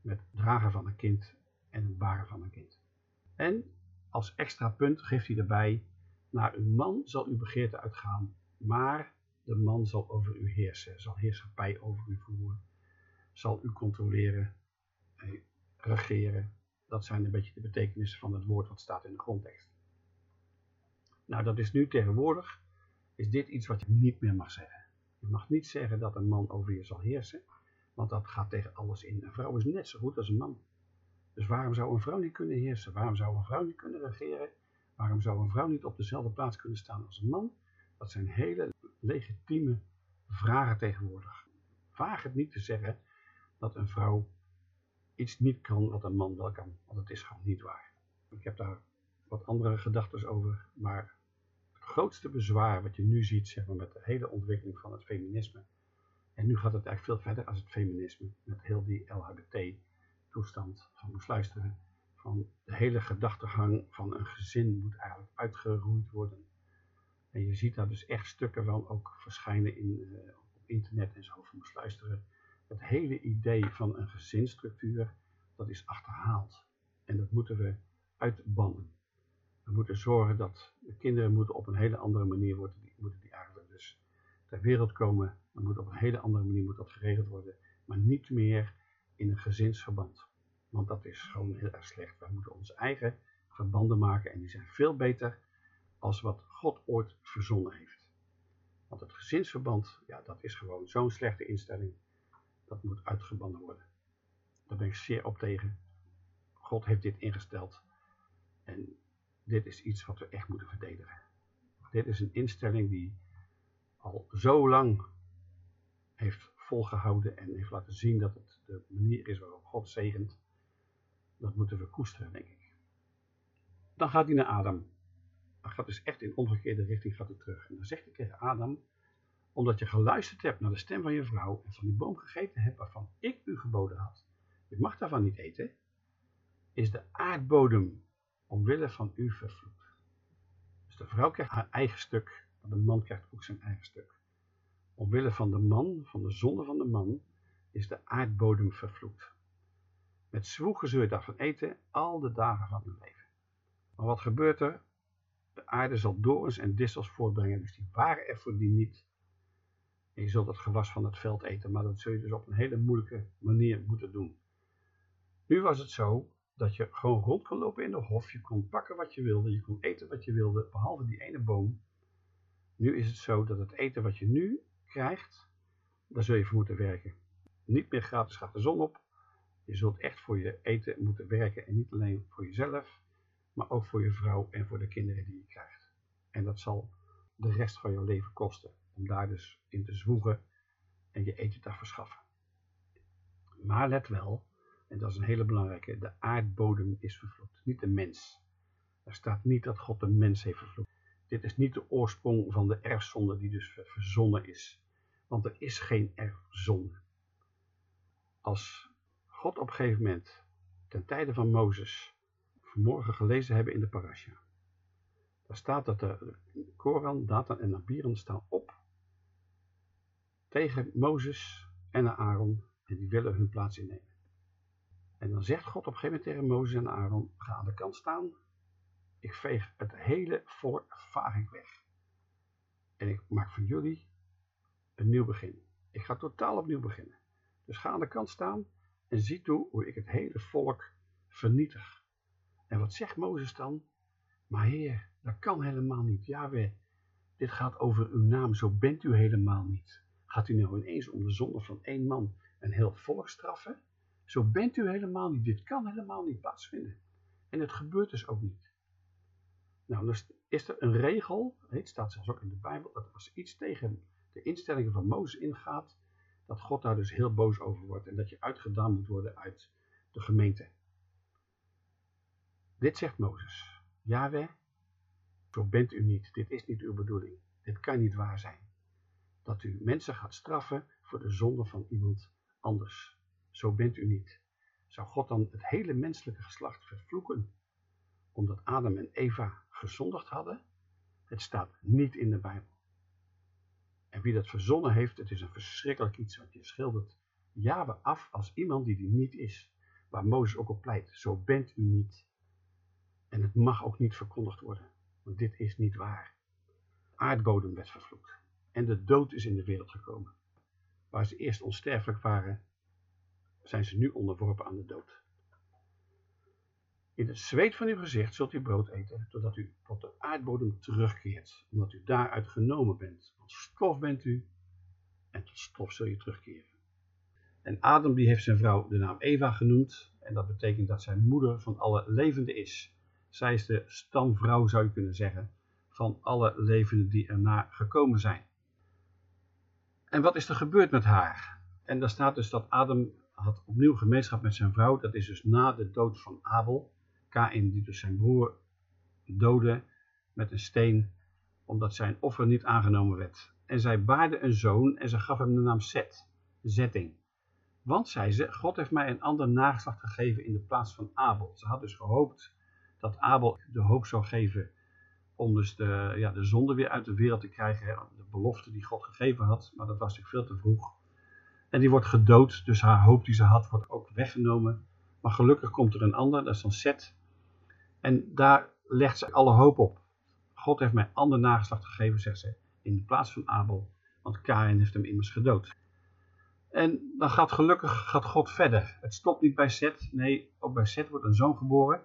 Met het dragen van een kind en het baren van een kind. En als extra punt geeft hij erbij, naar uw man zal uw begeerte uitgaan, maar de man zal over u heersen, zal heerschappij over u voeren, zal u controleren, eh, regeren. Dat zijn een beetje de betekenissen van het woord wat staat in de grondtekst. Nou, dat is nu tegenwoordig, is dit iets wat je niet meer mag zeggen. Je mag niet zeggen dat een man over je zal heersen, want dat gaat tegen alles in. Een vrouw is net zo goed als een man. Dus waarom zou een vrouw niet kunnen heersen? Waarom zou een vrouw niet kunnen regeren? Waarom zou een vrouw niet op dezelfde plaats kunnen staan als een man? Dat zijn hele legitieme vragen tegenwoordig. Vaag het niet te zeggen dat een vrouw iets niet kan wat een man wel kan, want het is gewoon niet waar. Ik heb daar wat andere gedachten over, maar het grootste bezwaar wat je nu ziet zeg maar, met de hele ontwikkeling van het feminisme, en nu gaat het eigenlijk veel verder als het feminisme, met heel die LHBT-toestand van moest luisteren, van de hele gedachtegang van een gezin moet eigenlijk uitgeroeid worden. En je ziet daar dus echt stukken van ook verschijnen in, uh, op internet en zo van moest luisteren. Het hele idee van een gezinsstructuur, dat is achterhaald. En dat moeten we uitbannen. We moeten zorgen dat de kinderen moeten op een hele andere manier worden, die, moeten die eigenlijk dus ter wereld komen. Dan moet op een hele andere manier moet dat geregeld worden. Maar niet meer in een gezinsverband. Want dat is gewoon heel erg slecht. We moeten onze eigen verbanden maken en die zijn veel beter als wat God ooit verzonnen heeft. Want het gezinsverband, ja, dat is gewoon zo'n slechte instelling. Dat moet uitgebannen worden. Daar ben ik zeer op tegen. God heeft dit ingesteld. En dit is iets wat we echt moeten verdedigen. Dit is een instelling die al zo lang heeft volgehouden en heeft laten zien dat het de manier is waarop God zegent. Dat moeten we koesteren, denk ik. Dan gaat hij naar Adam. Dan gaat dus echt in omgekeerde richting gaat hij terug. En dan zegt hij tegen Adam, omdat je geluisterd hebt naar de stem van je vrouw en van die boom gegeten hebt waarvan ik u geboden had. Je mag daarvan niet eten. Is de aardbodem omwille van u vervloekt. Dus de vrouw krijgt haar eigen stuk, maar de man krijgt ook zijn eigen stuk. Omwille van de man, van de zonde van de man, is de aardbodem vervloekt. Met zwoegen zul je daarvan eten al de dagen van uw leven. Maar wat gebeurt er? De aarde zal dorens en distels voortbrengen, dus die waren er voor die niet. En je zult het gewas van het veld eten, maar dat zul je dus op een hele moeilijke manier moeten doen. Nu was het zo dat je gewoon rond kon lopen in de hof, je kon pakken wat je wilde, je kon eten wat je wilde, behalve die ene boom. Nu is het zo dat het eten wat je nu krijgt, daar zul je voor moeten werken. Niet meer gratis gaat de zon op. Je zult echt voor je eten moeten werken en niet alleen voor jezelf, maar ook voor je vrouw en voor de kinderen die je krijgt. En dat zal de rest van je leven kosten, om daar dus in te zwoegen en je eten te verschaffen. Maar let wel, en dat is een hele belangrijke, de aardbodem is vervloekt, niet de mens. Er staat niet dat God de mens heeft vervloekt. Dit is niet de oorsprong van de erfzonde die dus verzonnen is. Want er is geen erfzonde. Als God op een gegeven moment, ten tijde van Mozes, vanmorgen gelezen hebben in de parasha. Daar staat dat de Koran, Datan en Abiram staan op tegen Mozes en Aaron en die willen hun plaats innemen. En dan zegt God op een gegeven moment tegen Mozes en Aaron, ga aan de kant staan ik veeg het hele volk weg. En ik maak van jullie een nieuw begin. Ik ga totaal opnieuw beginnen. Dus ga aan de kant staan en zie toe hoe ik het hele volk vernietig. En wat zegt Mozes dan? Maar heer, dat kan helemaal niet. Jaweh, dit gaat over uw naam, zo bent u helemaal niet. Gaat u nou ineens om de zonde van één man een heel volk straffen? Zo bent u helemaal niet. Dit kan helemaal niet plaatsvinden. En het gebeurt dus ook niet. Nou, dan is er een regel, het staat zelfs ook in de Bijbel, dat als iets tegen de instellingen van Mozes ingaat, dat God daar dus heel boos over wordt en dat je uitgedaan moet worden uit de gemeente. Dit zegt Mozes. Yahweh, zo bent u niet. Dit is niet uw bedoeling. Dit kan niet waar zijn. Dat u mensen gaat straffen voor de zonde van iemand anders. Zo bent u niet. Zou God dan het hele menselijke geslacht vervloeken? Omdat Adam en Eva gezondigd hadden. Het staat niet in de Bijbel. En wie dat verzonnen heeft, het is een verschrikkelijk iets, want je schildert Jahwe af als iemand die die niet is. Waar Mozes ook op pleit, zo bent u niet. En het mag ook niet verkondigd worden, want dit is niet waar. Aardbodem werd vervloekt en de dood is in de wereld gekomen. Waar ze eerst onsterfelijk waren, zijn ze nu onderworpen aan de dood. In het zweet van uw gezicht zult u brood eten, totdat u tot de aardbodem terugkeert, omdat u daaruit genomen bent. Want stof bent u, en tot stof zul je terugkeren. En Adam die heeft zijn vrouw de naam Eva genoemd, en dat betekent dat zij moeder van alle levenden is. Zij is de stamvrouw, zou je kunnen zeggen, van alle levenden die erna gekomen zijn. En wat is er gebeurd met haar? En daar staat dus dat Adam had opnieuw gemeenschap met zijn vrouw. Dat is dus na de dood van Abel. Kain die dus zijn broer doodde met een steen, omdat zijn offer niet aangenomen werd. En zij baarde een zoon en ze gaf hem de naam Zet, zetting. Want, zei ze, God heeft mij een ander nageslacht gegeven in de plaats van Abel. Ze had dus gehoopt dat Abel de hoop zou geven om dus de, ja, de zonde weer uit de wereld te krijgen. De belofte die God gegeven had, maar dat was natuurlijk veel te vroeg. En die wordt gedood, dus haar hoop die ze had wordt ook weggenomen. Maar gelukkig komt er een ander, dat is dan Seth. En daar legt ze alle hoop op. God heeft mij ander nageslacht gegeven, zegt ze, in de plaats van Abel. Want Kain heeft hem immers gedood. En dan gaat gelukkig gaat God verder. Het stopt niet bij Seth. Nee, ook bij Seth wordt een zoon geboren.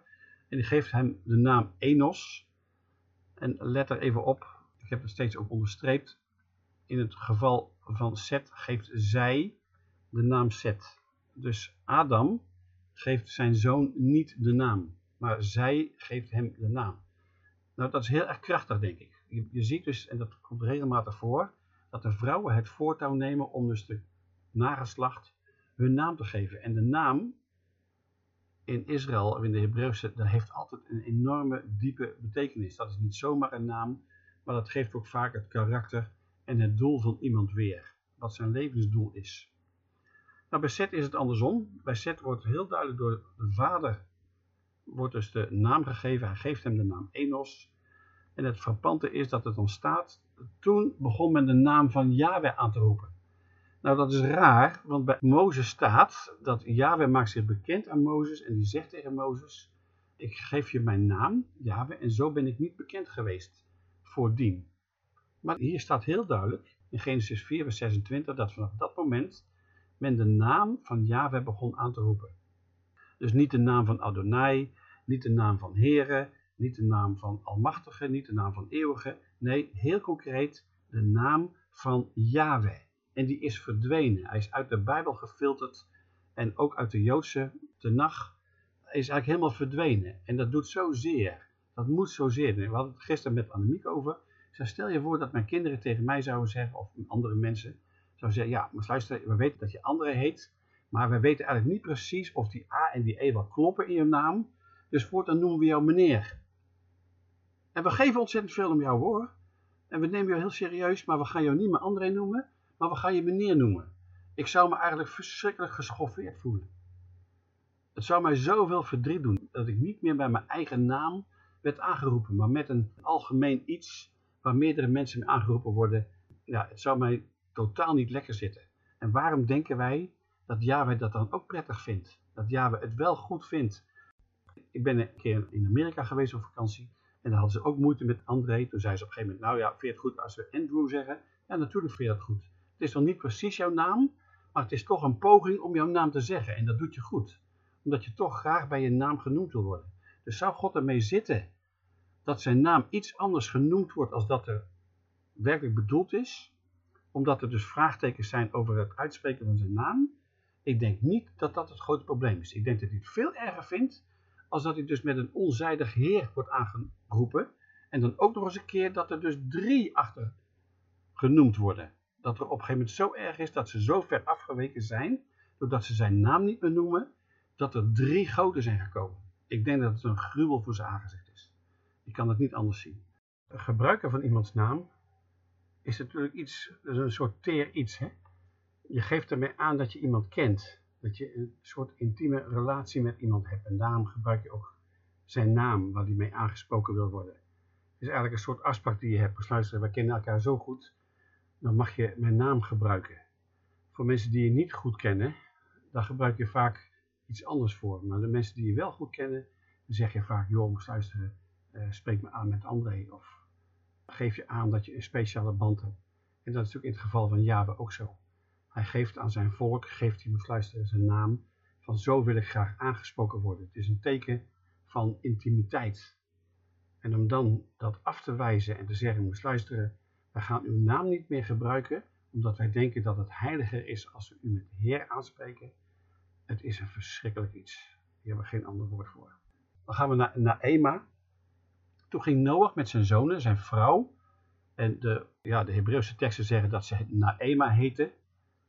En die geeft hem de naam Enos. En let er even op. Ik heb het steeds ook onderstreept. In het geval van Seth geeft zij de naam Seth. Dus Adam geeft zijn zoon niet de naam. Maar zij geeft hem de naam. Nou, dat is heel erg krachtig, denk ik. Je, ziet dus, en dat komt regelmatig voor, dat de vrouwen het voortouw nemen om dus de nageslacht hun naam te geven. En de naam in Israël, of in de Hebreeuwse, dat heeft altijd een enorme diepe betekenis. Dat is niet zomaar een naam, maar dat geeft ook vaak het karakter en het doel van iemand weer. Wat zijn levensdoel is. Nou, bij Seth is het andersom. Bij Seth wordt heel duidelijk door de vader wordt dus de naam gegeven. Hij geeft hem de naam Enos. En het frappante is dat het ontstaat. Toen begon men de naam van Yahweh aan te roepen. Nou, dat is raar, want bij Mozes staat dat Yahweh maakt zich bekend aan Mozes en die zegt tegen Mozes, ik geef je mijn naam, Yahweh, en zo ben ik niet bekend geweest voordien. Maar hier staat heel duidelijk, in Genesis 4 vers 26, dat vanaf dat moment men de naam van Yahweh begon aan te roepen. Dus niet de naam van Adonai, niet de naam van Here, niet de naam van Almachtige, niet de naam van Eeuwige. Nee, heel concreet de naam van Yahweh. En die is verdwenen. Hij is uit de Bijbel gefilterd en ook uit de Joodse Tenach is eigenlijk helemaal verdwenen. En dat doet zozeer. Dat moet zozeer. We hadden het gisteren met Annemiek over. zei, stel je voor dat mijn kinderen tegen mij zouden zeggen, of andere mensen, zouden zeggen, ja, maar luister, we weten dat je André heet, maar we weten eigenlijk niet precies of die A en die E wel kloppen in je naam. Dus voortaan noemen we jou meneer. En we geven ontzettend veel om jou hoor. En we nemen jou heel serieus, maar we gaan jou niet meer André noemen, maar we gaan je meneer noemen. Ik zou me eigenlijk verschrikkelijk geschoffeerd voelen. Het zou mij zoveel verdriet doen dat ik niet meer bij mijn eigen naam werd aangeroepen, maar met een algemeen iets waar meerdere mensen mee aangeroepen worden. Ja, het zou mij totaal niet lekker zitten. En waarom denken wij dat Yahweh dat dan ook prettig vindt? Dat Yahweh het wel goed vindt. Ik ben een keer in Amerika geweest op vakantie en daar hadden ze ook moeite met André. Toen zei ze op een gegeven moment, nou ja, vind je het goed als we Andrew zeggen? Ja, natuurlijk vind je dat goed. Het is nog niet precies jouw naam, maar het is toch een poging om jouw naam te zeggen. En dat doet je goed. Omdat je toch graag bij je naam genoemd wil worden. Dus zou God ermee zitten dat zijn naam iets anders genoemd wordt als dat er werkelijk bedoeld is? Omdat er dus vraagtekens zijn over het uitspreken van zijn naam? Ik denk niet dat dat het grote probleem is. Ik denk dat hij het veel erger vindt als dat hij dus met een onzijdig heer wordt aangeroepen. En dan ook nog eens een keer dat er dus drie achter genoemd worden dat er op een gegeven moment zo erg is dat ze zo ver afgeweken zijn, doordat ze zijn naam niet meer noemen, dat er drie goden zijn gekomen. Ik denk dat het een gruwel voor zijn aangezicht is. Je kan het niet anders zien. Het gebruiken van iemands naam is natuurlijk iets, is een soort teer iets. Hè? Je geeft ermee aan dat je iemand kent. Dat je een soort intieme relatie met iemand hebt. En daarom gebruik je ook zijn naam waar die mee aangesproken wil worden. Het is eigenlijk een soort afspraak die je hebt. Luister, we kennen elkaar zo goed dan mag je mijn naam gebruiken. Voor mensen die je niet goed kennen, daar gebruik je vaak iets anders voor. Maar de mensen die je wel goed kennen, dan zeg je vaak, joh, moest luisteren, uh, spreek me aan met André. Of geef je aan dat je een speciale band hebt. En dat is natuurlijk in het geval van Jabe ook zo. Hij geeft aan zijn volk, geeft hij, moest luisteren, zijn naam. Van zo wil ik graag aangesproken worden. Het is een teken van intimiteit. En om dan dat af te wijzen en te zeggen, moest luisteren, wij gaan uw naam niet meer gebruiken, omdat wij denken dat het heiliger is als we u met Heer aanspreken. Het is een verschrikkelijk iets. Hier hebben we geen ander woord voor. Dan gaan we naar Naema. Toen ging Noach met zijn zonen, zijn vrouw, en de, ja, de Hebreeuwse teksten zeggen dat ze Naema heette.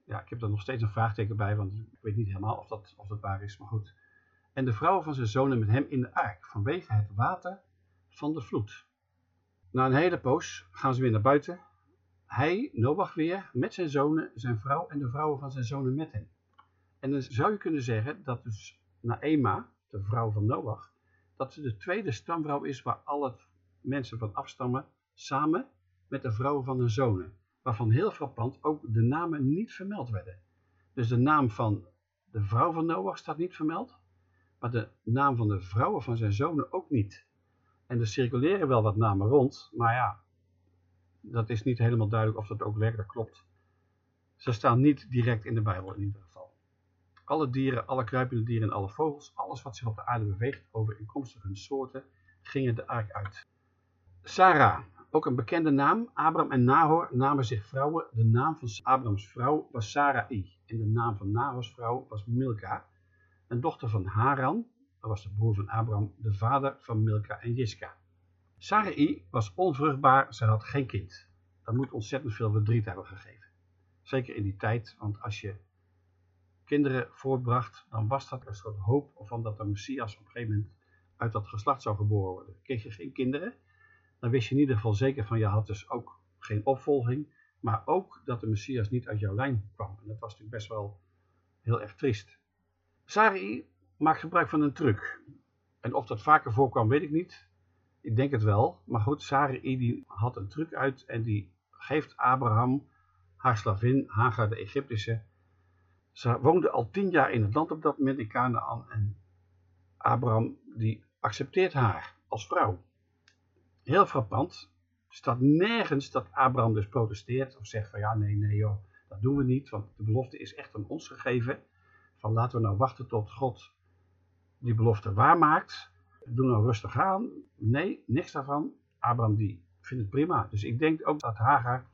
Ja, ik heb er nog steeds een vraagteken bij, want ik weet niet helemaal of dat, of dat waar is, maar goed. En de vrouw van zijn zonen met hem in de ark, vanwege het water van de vloed. Na een hele poos gaan ze weer naar buiten. Hij, Noach weer, met zijn zonen, zijn vrouw en de vrouwen van zijn zonen met hem. En dan zou je kunnen zeggen dat dus Naema, de vrouw van Noach, dat ze de tweede stamvrouw is waar alle mensen van afstammen samen met de vrouwen van hun zonen. Waarvan heel frappant ook de namen niet vermeld werden. Dus de naam van de vrouw van Noach staat niet vermeld, maar de naam van de vrouwen van zijn zonen ook niet. En er circuleren wel wat namen rond, maar ja, dat is niet helemaal duidelijk of dat ook werkelijk klopt. Ze staan niet direct in de Bijbel in ieder geval. Alle dieren, alle kruipende dieren en alle vogels, alles wat zich op de aarde beweegt, overeenkomstig hun soorten, gingen de ark uit. Sarah, ook een bekende naam, Abraham en Nahor namen zich vrouwen. De naam van Abrahams vrouw was Sarai en de naam van Nahors vrouw was Milka, een dochter van Haran, dat was de broer van Abraham, de vader van Milka en Jiska. Sarai was onvruchtbaar, ze had geen kind. Dat moet ontzettend veel verdriet hebben gegeven. Zeker in die tijd, want als je kinderen voortbracht, dan was dat een soort hoop van dat de Messias op een gegeven moment uit dat geslacht zou geboren worden. Kreeg je geen kinderen, dan wist je in ieder geval zeker van je had dus ook geen opvolging, maar ook dat de Messias niet uit jouw lijn kwam. En dat was natuurlijk best wel heel erg triest. Sarai maakt gebruik van een truc. En of dat vaker voorkwam, weet ik niet. Ik denk het wel. Maar goed, Sarai die had een truc uit en die geeft Abraham haar slavin, Hagar de Egyptische. Ze woonde al tien jaar in het land op dat moment in Canaan en Abraham die accepteert haar als vrouw. Heel frappant. Staat nergens dat Abraham dus protesteert of zegt van ja nee nee joh, dat doen we niet, want de belofte is echt aan ons gegeven. Van laten we nou wachten tot God die belofte waarmaakt. Doe nou rustig aan. Nee, niks daarvan. Abraham die vindt het prima. Dus ik denk ook dat Hagar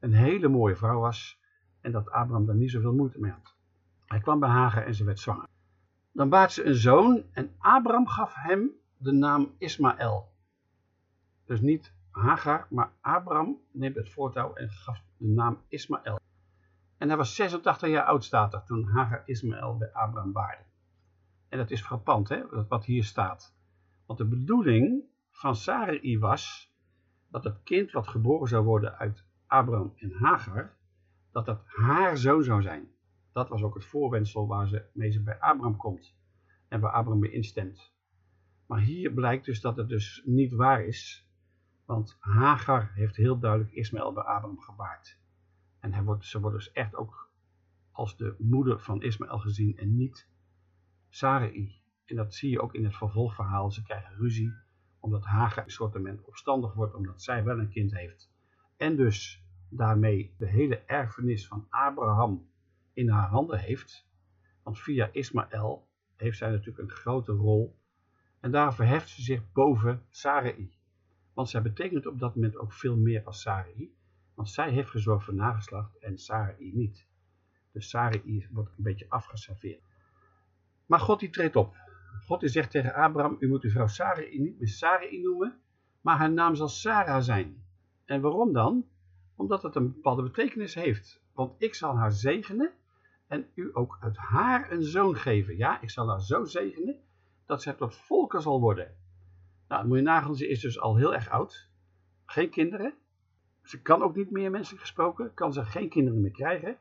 een hele mooie vrouw was en dat Abraham daar niet zoveel moeite mee had. Hij kwam bij Hagar en ze werd zwanger. Dan baat ze een zoon en Abraham gaf hem de naam Ismaël. Dus niet Hagar, maar Abraham neemt het voortouw en gaf de naam Ismaël. En hij was 86 jaar oud, staat er, toen Hagar Ismaël bij Abraham baarde. En dat is frappant, hè, wat hier staat. Want de bedoeling van Sarai was dat het kind wat geboren zou worden uit Abraham en Hagar, dat dat haar zoon zou zijn. Dat was ook het voorwensel waar ze mee bij Abraham komt en waar Abraham mee instemt. Maar hier blijkt dus dat het dus niet waar is, want Hagar heeft heel duidelijk Ismaël bij Abraham gebaard. En wordt, ze wordt dus echt ook als de moeder van Ismaël gezien en niet Sarai. En dat zie je ook in het vervolgverhaal. Ze krijgen ruzie omdat Hagar een soort opstandig wordt omdat zij wel een kind heeft. En dus daarmee de hele erfenis van Abraham in haar handen heeft. Want via Ismaël heeft zij natuurlijk een grote rol. En daar verheft ze zich boven Sarai. Want zij betekent op dat moment ook veel meer als Sarai. Want zij heeft gezorgd voor nageslacht en Sarai niet. Dus Sarai wordt een beetje afgeserveerd. Maar God die treedt op. God die zegt tegen Abraham, u moet uw vrouw Sarai niet meer Sarai noemen, maar haar naam zal Sarah zijn. En waarom dan? Omdat het een bepaalde betekenis heeft. Want ik zal haar zegenen en u ook uit haar een zoon geven. Ja, ik zal haar zo zegenen dat zij tot volken zal worden. Nou, moet ze is dus al heel erg oud. Geen kinderen. Ze kan ook niet meer, mensen gesproken. Kan ze geen kinderen meer krijgen.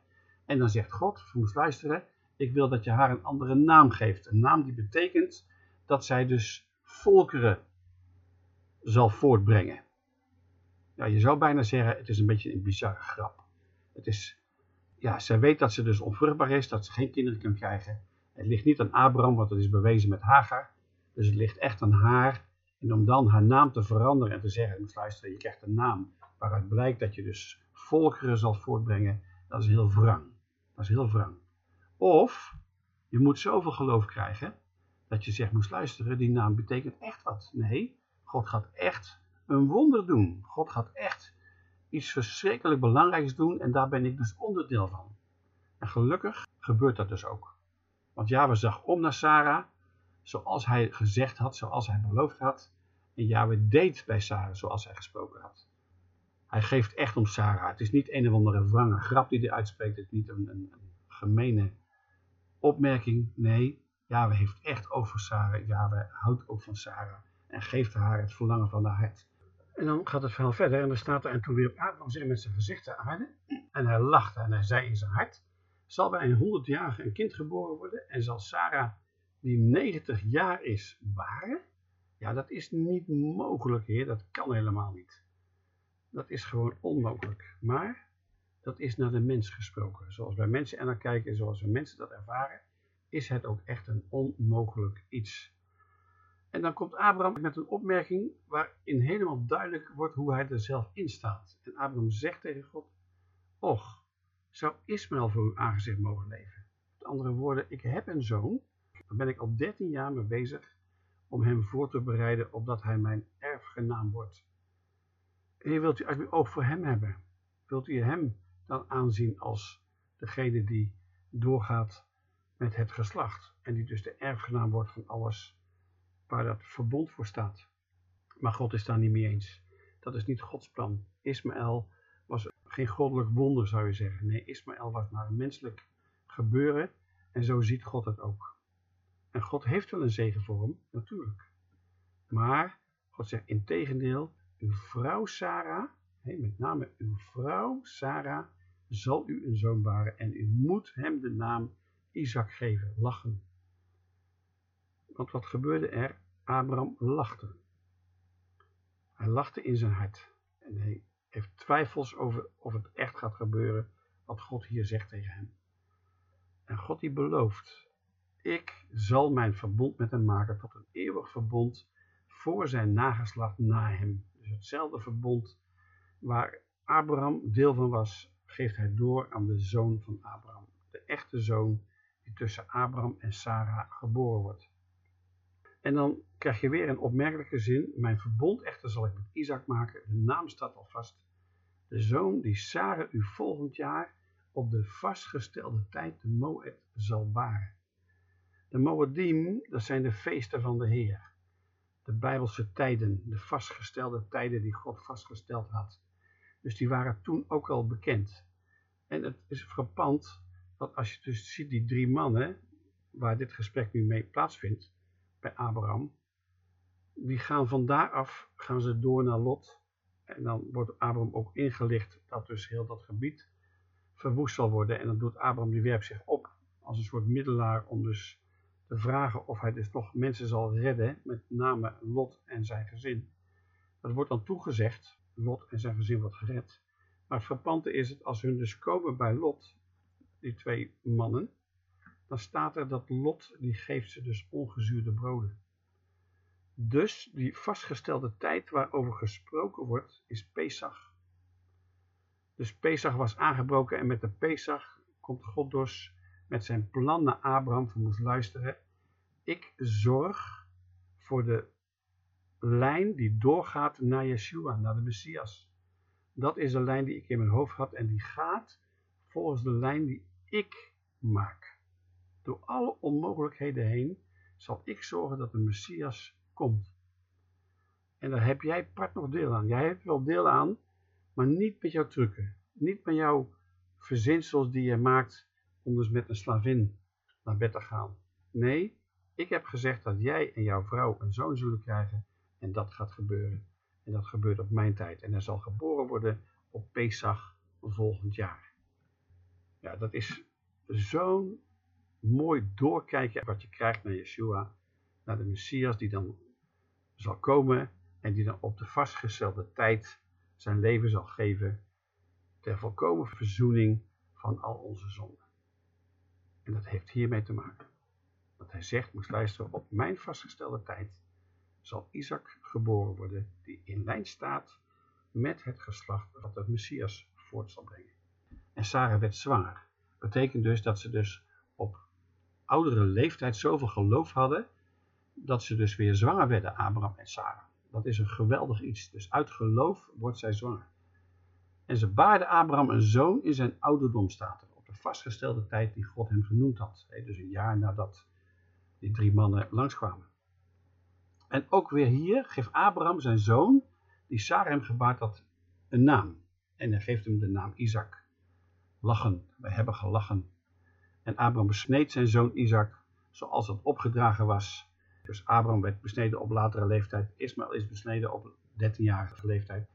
En dan zegt God, je moet luisteren. Ik wil dat je haar een andere naam geeft. Een naam die betekent dat zij dus volkeren zal voortbrengen. Ja, je zou bijna zeggen, het is een beetje een bizarre grap. Het is, ja, zij weet dat ze dus onvruchtbaar is, dat ze geen kinderen kan krijgen. Het ligt niet aan Abraham, want dat is bewezen met Hagar. Dus het ligt echt aan haar. En om dan haar naam te veranderen en te zeggen, moet luisteren, je krijgt een naam waaruit blijkt dat je dus volkeren zal voortbrengen, dat is heel wrang. Dat is heel wrang. Of je moet zoveel geloof krijgen dat je zegt, moest luisteren, die naam betekent echt wat. Nee, God gaat echt een wonder doen. God gaat echt iets verschrikkelijk belangrijks doen en daar ben ik dus onderdeel van. En gelukkig gebeurt dat dus ook. Want Yahweh zag om naar Sarah, zoals hij gezegd had, zoals hij beloofd had. En Yahweh deed bij Sarah zoals hij gesproken had. Hij geeft echt om Sarah. Het is niet een of andere wrange grap die hij uitspreekt. Het is niet een, een, een gemene opmerking. Nee, Yahweh heeft echt over Sarah. Yahweh houdt ook van Sarah. En geeft haar het verlangen van haar hart. En dan gaat het verhaal verder. En dan staat er, en toen wierp Abraham zich met zijn gezicht te aarde. En hij lachte en hij zei in zijn hart. Zal bij een honderdjarige een kind geboren worden. En zal Sarah, die 90 jaar is, baren? Ja, dat is niet mogelijk, heer. Dat kan helemaal niet. Dat is gewoon onmogelijk. Maar dat is naar de mens gesproken. Zoals wij mensen er naar kijken, zoals we mensen dat ervaren, is het ook echt een onmogelijk iets. En dan komt Abraham met een opmerking waarin helemaal duidelijk wordt hoe hij er zelf in staat. En Abraham zegt tegen God, Och, zou Ismaël voor uw aangezicht mogen leven? Met andere woorden, ik heb een zoon, daar ben ik al 13 jaar mee bezig om hem voor te bereiden opdat hij mijn erfgenaam wordt. En wilt u uit uw oog voor hem hebben? Wilt u hem dan aanzien als degene die doorgaat met het geslacht en die dus de erfgenaam wordt van alles waar dat verbond voor staat. Maar God is daar niet mee eens. Dat is niet Gods plan. Ismaël was geen goddelijk wonder zou je zeggen. Nee, Ismaël was maar een menselijk gebeuren en zo ziet God het ook. En God heeft wel een zegen voor hem, natuurlijk. Maar God zegt in tegendeel, uw vrouw Sarah, met name uw vrouw Sarah, zal u een zoon baren en u moet hem de naam Isaac geven, lachen. Want wat gebeurde er? Abraham lachte. Hij lachte in zijn hart. En hij heeft twijfels over of het echt gaat gebeuren wat God hier zegt tegen hem. En God die belooft, ik zal mijn verbond met hem maken tot een eeuwig verbond voor zijn nageslacht na hem. Dus hetzelfde verbond waar Abraham deel van was, geeft hij door aan de zoon van Abraham. De echte zoon die tussen Abraham en Sarah geboren wordt. En dan krijg je weer een opmerkelijke zin. Mijn verbond echter zal ik met Isaac maken. De naam staat al vast. De zoon die Sarah u volgend jaar op de vastgestelde tijd de Moed zal baren. De Moedim, dat zijn de feesten van de Heer. De Bijbelse tijden, de vastgestelde tijden die God vastgesteld had. Dus die waren toen ook al bekend. En het is frappant dat als je dus ziet die drie mannen, waar dit gesprek nu mee plaatsvindt, bij Abraham, die gaan van daaraf gaan ze door naar Lot. En dan wordt Abraham ook ingelicht dat dus heel dat gebied verwoest zal worden. En dan doet Abraham, die werpt zich op als een soort middelaar om dus vragen of hij dus nog mensen zal redden, met name Lot en zijn gezin. Dat wordt dan toegezegd, Lot en zijn gezin wordt gered. Maar het is het, als hun dus komen bij Lot, die twee mannen, dan staat er dat Lot, die geeft ze dus ongezuurde broden. Dus die vastgestelde tijd waarover gesproken wordt, is Pesach. Dus Pesach was aangebroken en met de Pesach komt God dus met zijn plan naar Abraham van moest luisteren. Ik zorg voor de lijn die doorgaat naar Yeshua, naar de Messias. Dat is de lijn die ik in mijn hoofd had en die gaat volgens de lijn die ik maak. Door alle onmogelijkheden heen zal ik zorgen dat de Messias komt. En daar heb jij part nog deel aan. Jij hebt wel deel aan, maar niet met jouw trucken. Niet met jouw verzinsels die je maakt om dus met een slavin naar bed te gaan. Nee, ik heb gezegd dat jij en jouw vrouw een zoon zullen krijgen en dat gaat gebeuren. En dat gebeurt op mijn tijd. En hij zal geboren worden op Pesach volgend jaar. Ja, dat is zo'n mooi doorkijken wat je krijgt naar Yeshua, naar de Messias die dan zal komen en die dan op de vastgestelde tijd zijn leven zal geven ter volkomen verzoening van al onze zonden. En dat heeft hiermee te maken. Dat hij zegt, moest luisteren, op mijn vastgestelde tijd zal Isaac geboren worden, die in lijn staat met het geslacht dat de Messias voort zal brengen. En Sarah werd zwanger. Betekent dus dat ze dus op oudere leeftijd zoveel geloof hadden, dat ze dus weer zwanger werden, Abraham en Sarah. Dat is een geweldig iets. Dus uit geloof wordt zij zwanger. En ze baarde Abraham een zoon in zijn ouderdom, staat. Vastgestelde tijd die God hem genoemd had. Dus een jaar nadat die drie mannen langskwamen. En ook weer hier geeft Abraham zijn zoon, die Sarah hem gebaard had, een naam. En hij geeft hem de naam Isaac. Lachen, wij hebben gelachen. En Abraham besneed zijn zoon Isaac, zoals het opgedragen was. Dus Abraham werd besneden op latere leeftijd. Ismaël is besneden op 13-jarige leeftijd.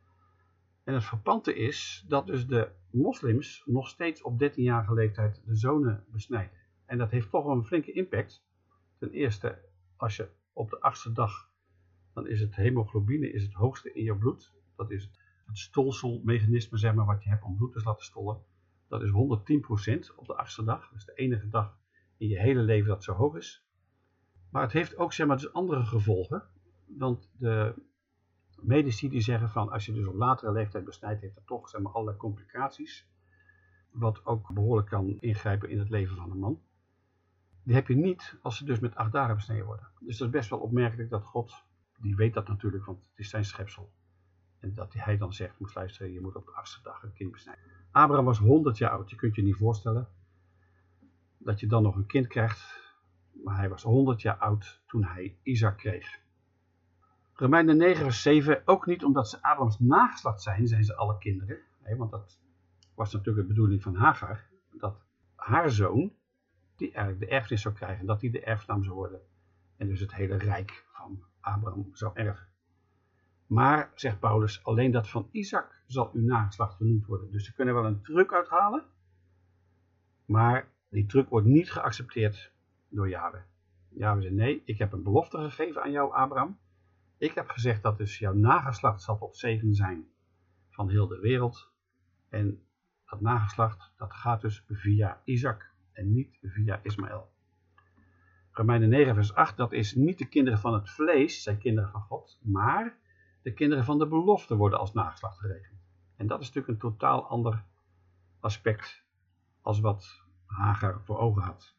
En het verpante is dat dus de moslims nog steeds op 13-jarige leeftijd de zonen besnijden. En dat heeft toch wel een flinke impact. Ten eerste, als je op de achtste dag, dan is het hemoglobine is het hoogste in je bloed. Dat is het stolselmechanisme zeg maar, wat je hebt om bloed te laten stollen. Dat is 110% op de achtste dag. Dat is de enige dag in je hele leven dat zo hoog is. Maar het heeft ook zeg maar, dus andere gevolgen. Want de medici die zeggen van als je dus op latere leeftijd besnijdt, heeft dat toch zeg maar, allerlei complicaties. Wat ook behoorlijk kan ingrijpen in het leven van een man. Die heb je niet als ze dus met acht dagen besneden worden. Dus dat is best wel opmerkelijk dat God, die weet dat natuurlijk, want het is zijn schepsel. En dat hij dan zegt, moet luisteren, je moet op de achtste dag een kind besnijden. Abraham was 100 jaar oud. Je kunt je niet voorstellen dat je dan nog een kind krijgt. Maar hij was 100 jaar oud toen hij Isaac kreeg. Romeinen 9 vers 7, ook niet omdat ze Abrahams nageslacht zijn, zijn ze alle kinderen. want dat was natuurlijk de bedoeling van Hagar, dat haar zoon, die eigenlijk de erfenis zou krijgen, dat hij de erfnaam zou worden. En dus het hele rijk van Abraham zou erven. Maar, zegt Paulus, alleen dat van Isaac zal uw nageslacht genoemd worden. Dus ze kunnen wel een truc uithalen, maar die truc wordt niet geaccepteerd door Yahweh. Yahweh zegt, nee, ik heb een belofte gegeven aan jou, Abraham. Ik heb gezegd dat dus jouw nageslacht zal tot zegen zijn van heel de wereld. En dat nageslacht, dat gaat dus via Isaac en niet via Ismaël. Romeinen 9 vers 8, dat is niet de kinderen van het vlees, zijn kinderen van God, maar de kinderen van de belofte worden als nageslacht gerekend. En dat is natuurlijk een totaal ander aspect als wat Hagar voor ogen had.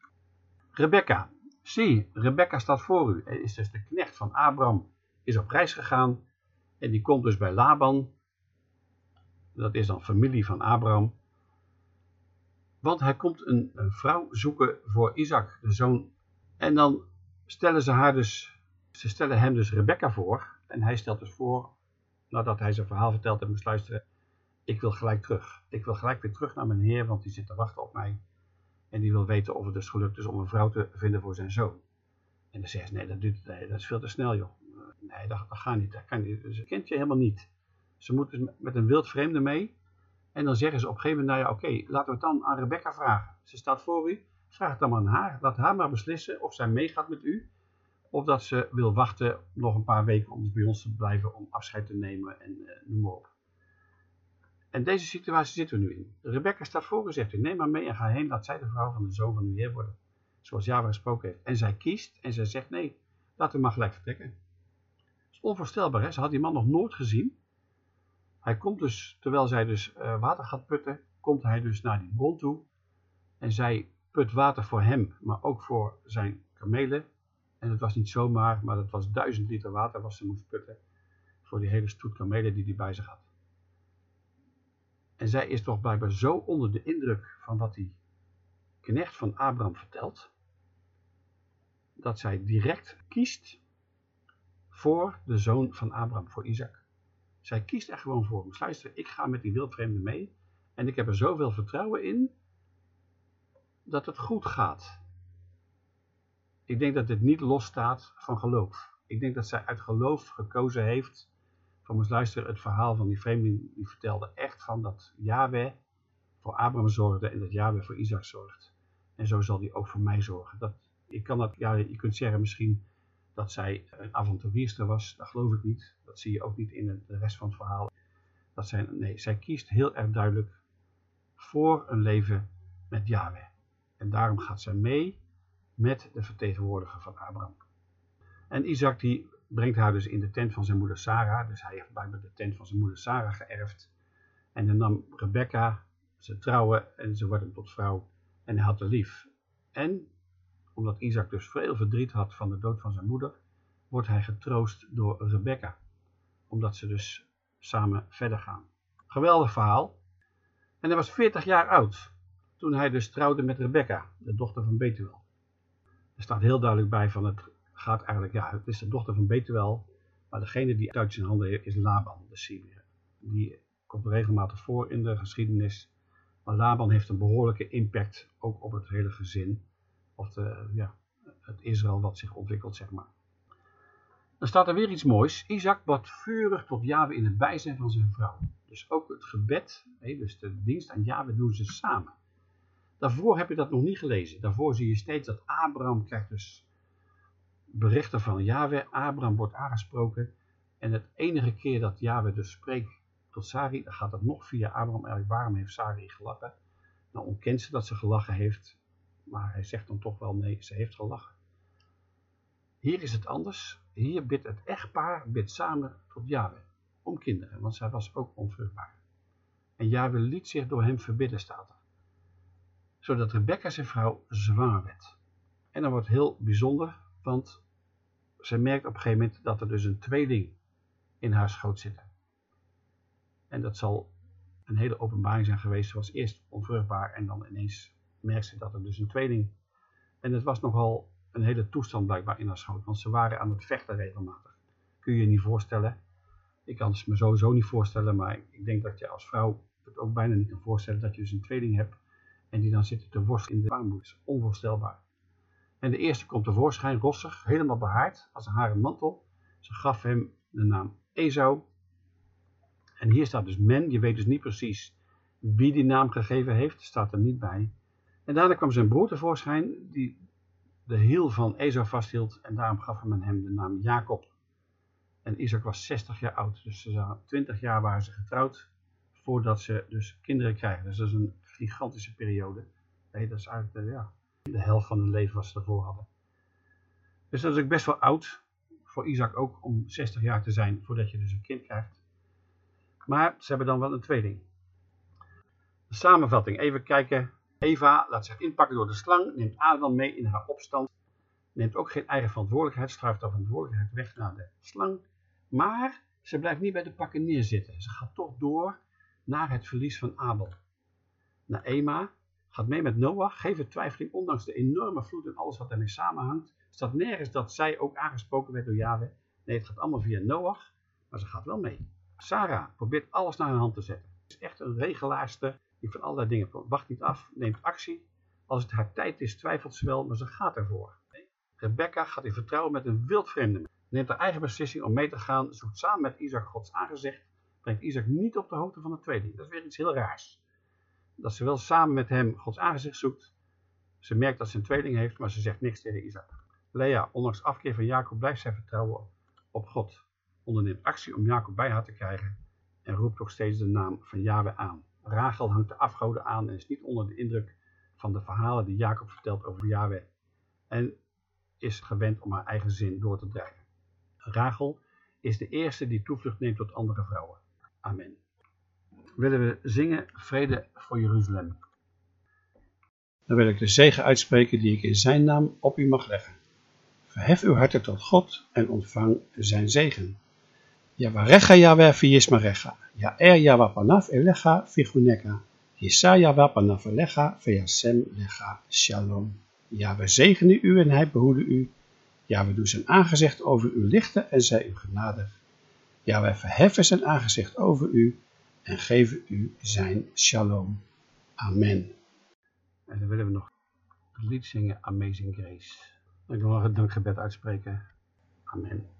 Rebecca. Zie, Rebecca staat voor u. Is dus de knecht van Abraham, is op reis gegaan en die komt dus bij Laban. Dat is dan familie van Abraham. Want hij komt een, vrouw zoeken voor Isaac, de zoon. En dan stellen ze haar dus, ze stellen hem dus Rebecca voor. En hij stelt dus voor, nadat hij zijn verhaal vertelt en moest luisteren, ik wil gelijk terug. Ik wil gelijk weer terug naar mijn heer, want die zit te wachten op mij. En die wil weten of het dus gelukt is om een vrouw te vinden voor zijn zoon. En dan zegt ze, nee, dat, duurt, dat is veel te snel, joh. Nee, dat, dat gaat niet. Dat kan niet. Ze kent je helemaal niet. Ze moet dus met een wild vreemde mee. En dan zeggen ze op een gegeven moment, nou ja, oké, laten we het dan aan Rebecca vragen. Ze staat voor u. Vraag het dan maar aan haar. Laat haar maar beslissen of zij meegaat met u. Of dat ze wil wachten nog een paar weken om bij ons te blijven om afscheid te nemen en uh, noem maar op. En deze situatie zitten we nu in. Rebecca staat voor en zegt u, neem maar mee en ga heen, laat zij de vrouw van de zoon van uw heer worden. Zoals Java gesproken heeft. En zij kiest en zij zegt, nee, laat hem maar gelijk vertrekken. Dat onvoorstelbaar, hè? ze had die man nog nooit gezien. Hij komt dus, terwijl zij dus uh, water gaat putten, komt hij dus naar die bron toe. En zij put water voor hem, maar ook voor zijn kamelen. En het was niet zomaar, maar het was duizend liter water wat ze moest putten. Voor die hele stoet kamelen die hij bij zich had. En zij is toch blijkbaar zo onder de indruk van wat die knecht van Abraham vertelt, dat zij direct kiest voor de zoon van Abraham, voor Isaac. Zij kiest er gewoon voor. Luister, ik ga met die wildvreemde mee en ik heb er zoveel vertrouwen in dat het goed gaat. Ik denk dat dit niet losstaat van geloof. Ik denk dat zij uit geloof gekozen heeft van eens luisteren, het verhaal van die vreemdeling die vertelde echt van dat Yahweh voor Abraham zorgde en dat Yahweh voor Isaac zorgt. En zo zal hij ook voor mij zorgen. Dat, ik kan dat, ja, je kunt zeggen misschien dat zij een avonturierster was, dat geloof ik niet. Dat zie je ook niet in de rest van het verhaal. Dat zij, nee, zij kiest heel erg duidelijk voor een leven met Yahweh. En daarom gaat zij mee met de vertegenwoordiger van Abraham. En Isaac die brengt haar dus in de tent van zijn moeder Sarah. Dus hij heeft blijkbaar de tent van zijn moeder Sarah geërfd. En dan nam Rebecca, ze trouwen en ze worden tot vrouw. En hij had haar lief. En, omdat Isaac dus veel verdriet had van de dood van zijn moeder, wordt hij getroost door Rebecca. Omdat ze dus samen verder gaan. Geweldig verhaal. En hij was 40 jaar oud toen hij dus trouwde met Rebecca, de dochter van Betuel. Er staat heel duidelijk bij van het gaat eigenlijk, ja, het is de dochter van Betuel, maar degene die het uit zijn handen heeft is Laban, de Syriër. Die komt regelmatig voor in de geschiedenis, maar Laban heeft een behoorlijke impact ook op het hele gezin, of de, ja, het Israël wat zich ontwikkelt, zeg maar. Dan staat er weer iets moois. Isaac bad vurig tot Yahweh in het bijzijn van zijn vrouw. Dus ook het gebed, dus de dienst aan Yahweh doen ze samen. Daarvoor heb je dat nog niet gelezen. Daarvoor zie je steeds dat Abraham krijgt dus berichten van Yahweh. Abraham wordt aangesproken. En het enige keer dat Yahweh dus spreekt tot Sari, dan gaat dat nog via Abraham. Eigenlijk, waarom heeft Sari gelachen? Nou ontkent ze dat ze gelachen heeft. Maar hij zegt dan toch wel nee, ze heeft gelachen. Hier is het anders. Hier bidt het echtpaar bidt samen tot Yahweh om kinderen, want zij was ook onvruchtbaar. En Yahweh liet zich door hem verbidden, staat er. Zodat Rebecca zijn vrouw zwanger werd. En dat wordt heel bijzonder, want ze merkt op een gegeven moment dat er dus een tweeling in haar schoot zit. En dat zal een hele openbaring zijn geweest. Ze was eerst onvruchtbaar en dan ineens merkt ze dat er dus een tweeling. En het was nogal een hele toestand blijkbaar in haar schoot, want ze waren aan het vechten regelmatig. Kun je je niet voorstellen. Ik kan het me sowieso niet voorstellen, maar ik denk dat je als vrouw het ook bijna niet kan voorstellen dat je dus een tweeling hebt en die dan zitten te worstelen in de baarmoeder. Onvoorstelbaar. En de eerste komt tevoorschijn, rossig, helemaal behaard, als een haren mantel. Ze gaf hem de naam Esau. En hier staat dus men, je weet dus niet precies wie die naam gegeven heeft, staat er niet bij. En daarna kwam zijn broer tevoorschijn, die de hiel van Esau vasthield en daarom gaf men hem de naam Jacob. En Isaac was 60 jaar oud, dus ze 20 jaar waren ze getrouwd voordat ze dus kinderen krijgen. Dus dat is een gigantische periode. Nee, dat is eigenlijk de, ja, de helft van hun leven wat ze ervoor hadden. Dus dat is ook best wel oud, voor Isaac ook, om 60 jaar te zijn voordat je dus een kind krijgt. Maar ze hebben dan wel een tweeling. De samenvatting, even kijken. Eva laat zich inpakken door de slang, neemt Adam mee in haar opstand, neemt ook geen eigen verantwoordelijkheid, schuift haar verantwoordelijkheid weg naar de slang. Maar ze blijft niet bij de pakken neerzitten. Ze gaat toch door naar het verlies van Abel. Naema gaat mee met Noach, geeft het twijfeling, ondanks de enorme vloed en alles wat daarmee samenhangt. Staat nergens dat zij ook aangesproken werd door Yahweh. Nee, het gaat allemaal via Noach, maar ze gaat wel mee. Sarah probeert alles naar haar hand te zetten. Ze is echt een regelaarster die van allerlei dingen wacht niet af, neemt actie. Als het haar tijd is, twijfelt ze wel, maar ze gaat ervoor. Rebecca gaat in vertrouwen met een wildvreemde. Neemt haar eigen beslissing om mee te gaan, zoekt samen met Isaac Gods aangezicht, brengt Isaac niet op de hoogte van de tweeling. Dat is weer iets heel raars. Dat ze wel samen met hem Gods aangezicht zoekt. Ze merkt dat ze een tweeling heeft, maar ze zegt niks tegen Isaac. Lea, ondanks afkeer van Jacob, blijft zij vertrouwen op God. Onderneemt actie om Jacob bij haar te krijgen en roept nog steeds de naam van Yahweh aan. Rachel hangt de afgoden aan en is niet onder de indruk van de verhalen die Jacob vertelt over Yahweh. En is gewend om haar eigen zin door te drijven. Rachel is de eerste die toevlucht neemt tot andere vrouwen. Amen. Willen we zingen vrede voor Jeruzalem. Dan wil ik de zegen uitspreken die ik in zijn naam op u mag leggen. Verhef uw harten tot God en ontvang zijn zegen. Yavarecha Yahweh viyismarecha. Ya'er Yahweh panav elecha viguneka. Yisa Yahweh panav elecha viyasem lecha shalom. Ja, we zegenen u en hij behoede u. Ja, we doen zijn aangezicht over u lichten en zij u genadig. Ja, wij verheffen zijn aangezicht over u en geven u zijn shalom. Amen. En dan willen we nog het lied zingen Amazing Grace. Ik wil nog het dankgebed uitspreken. Amen.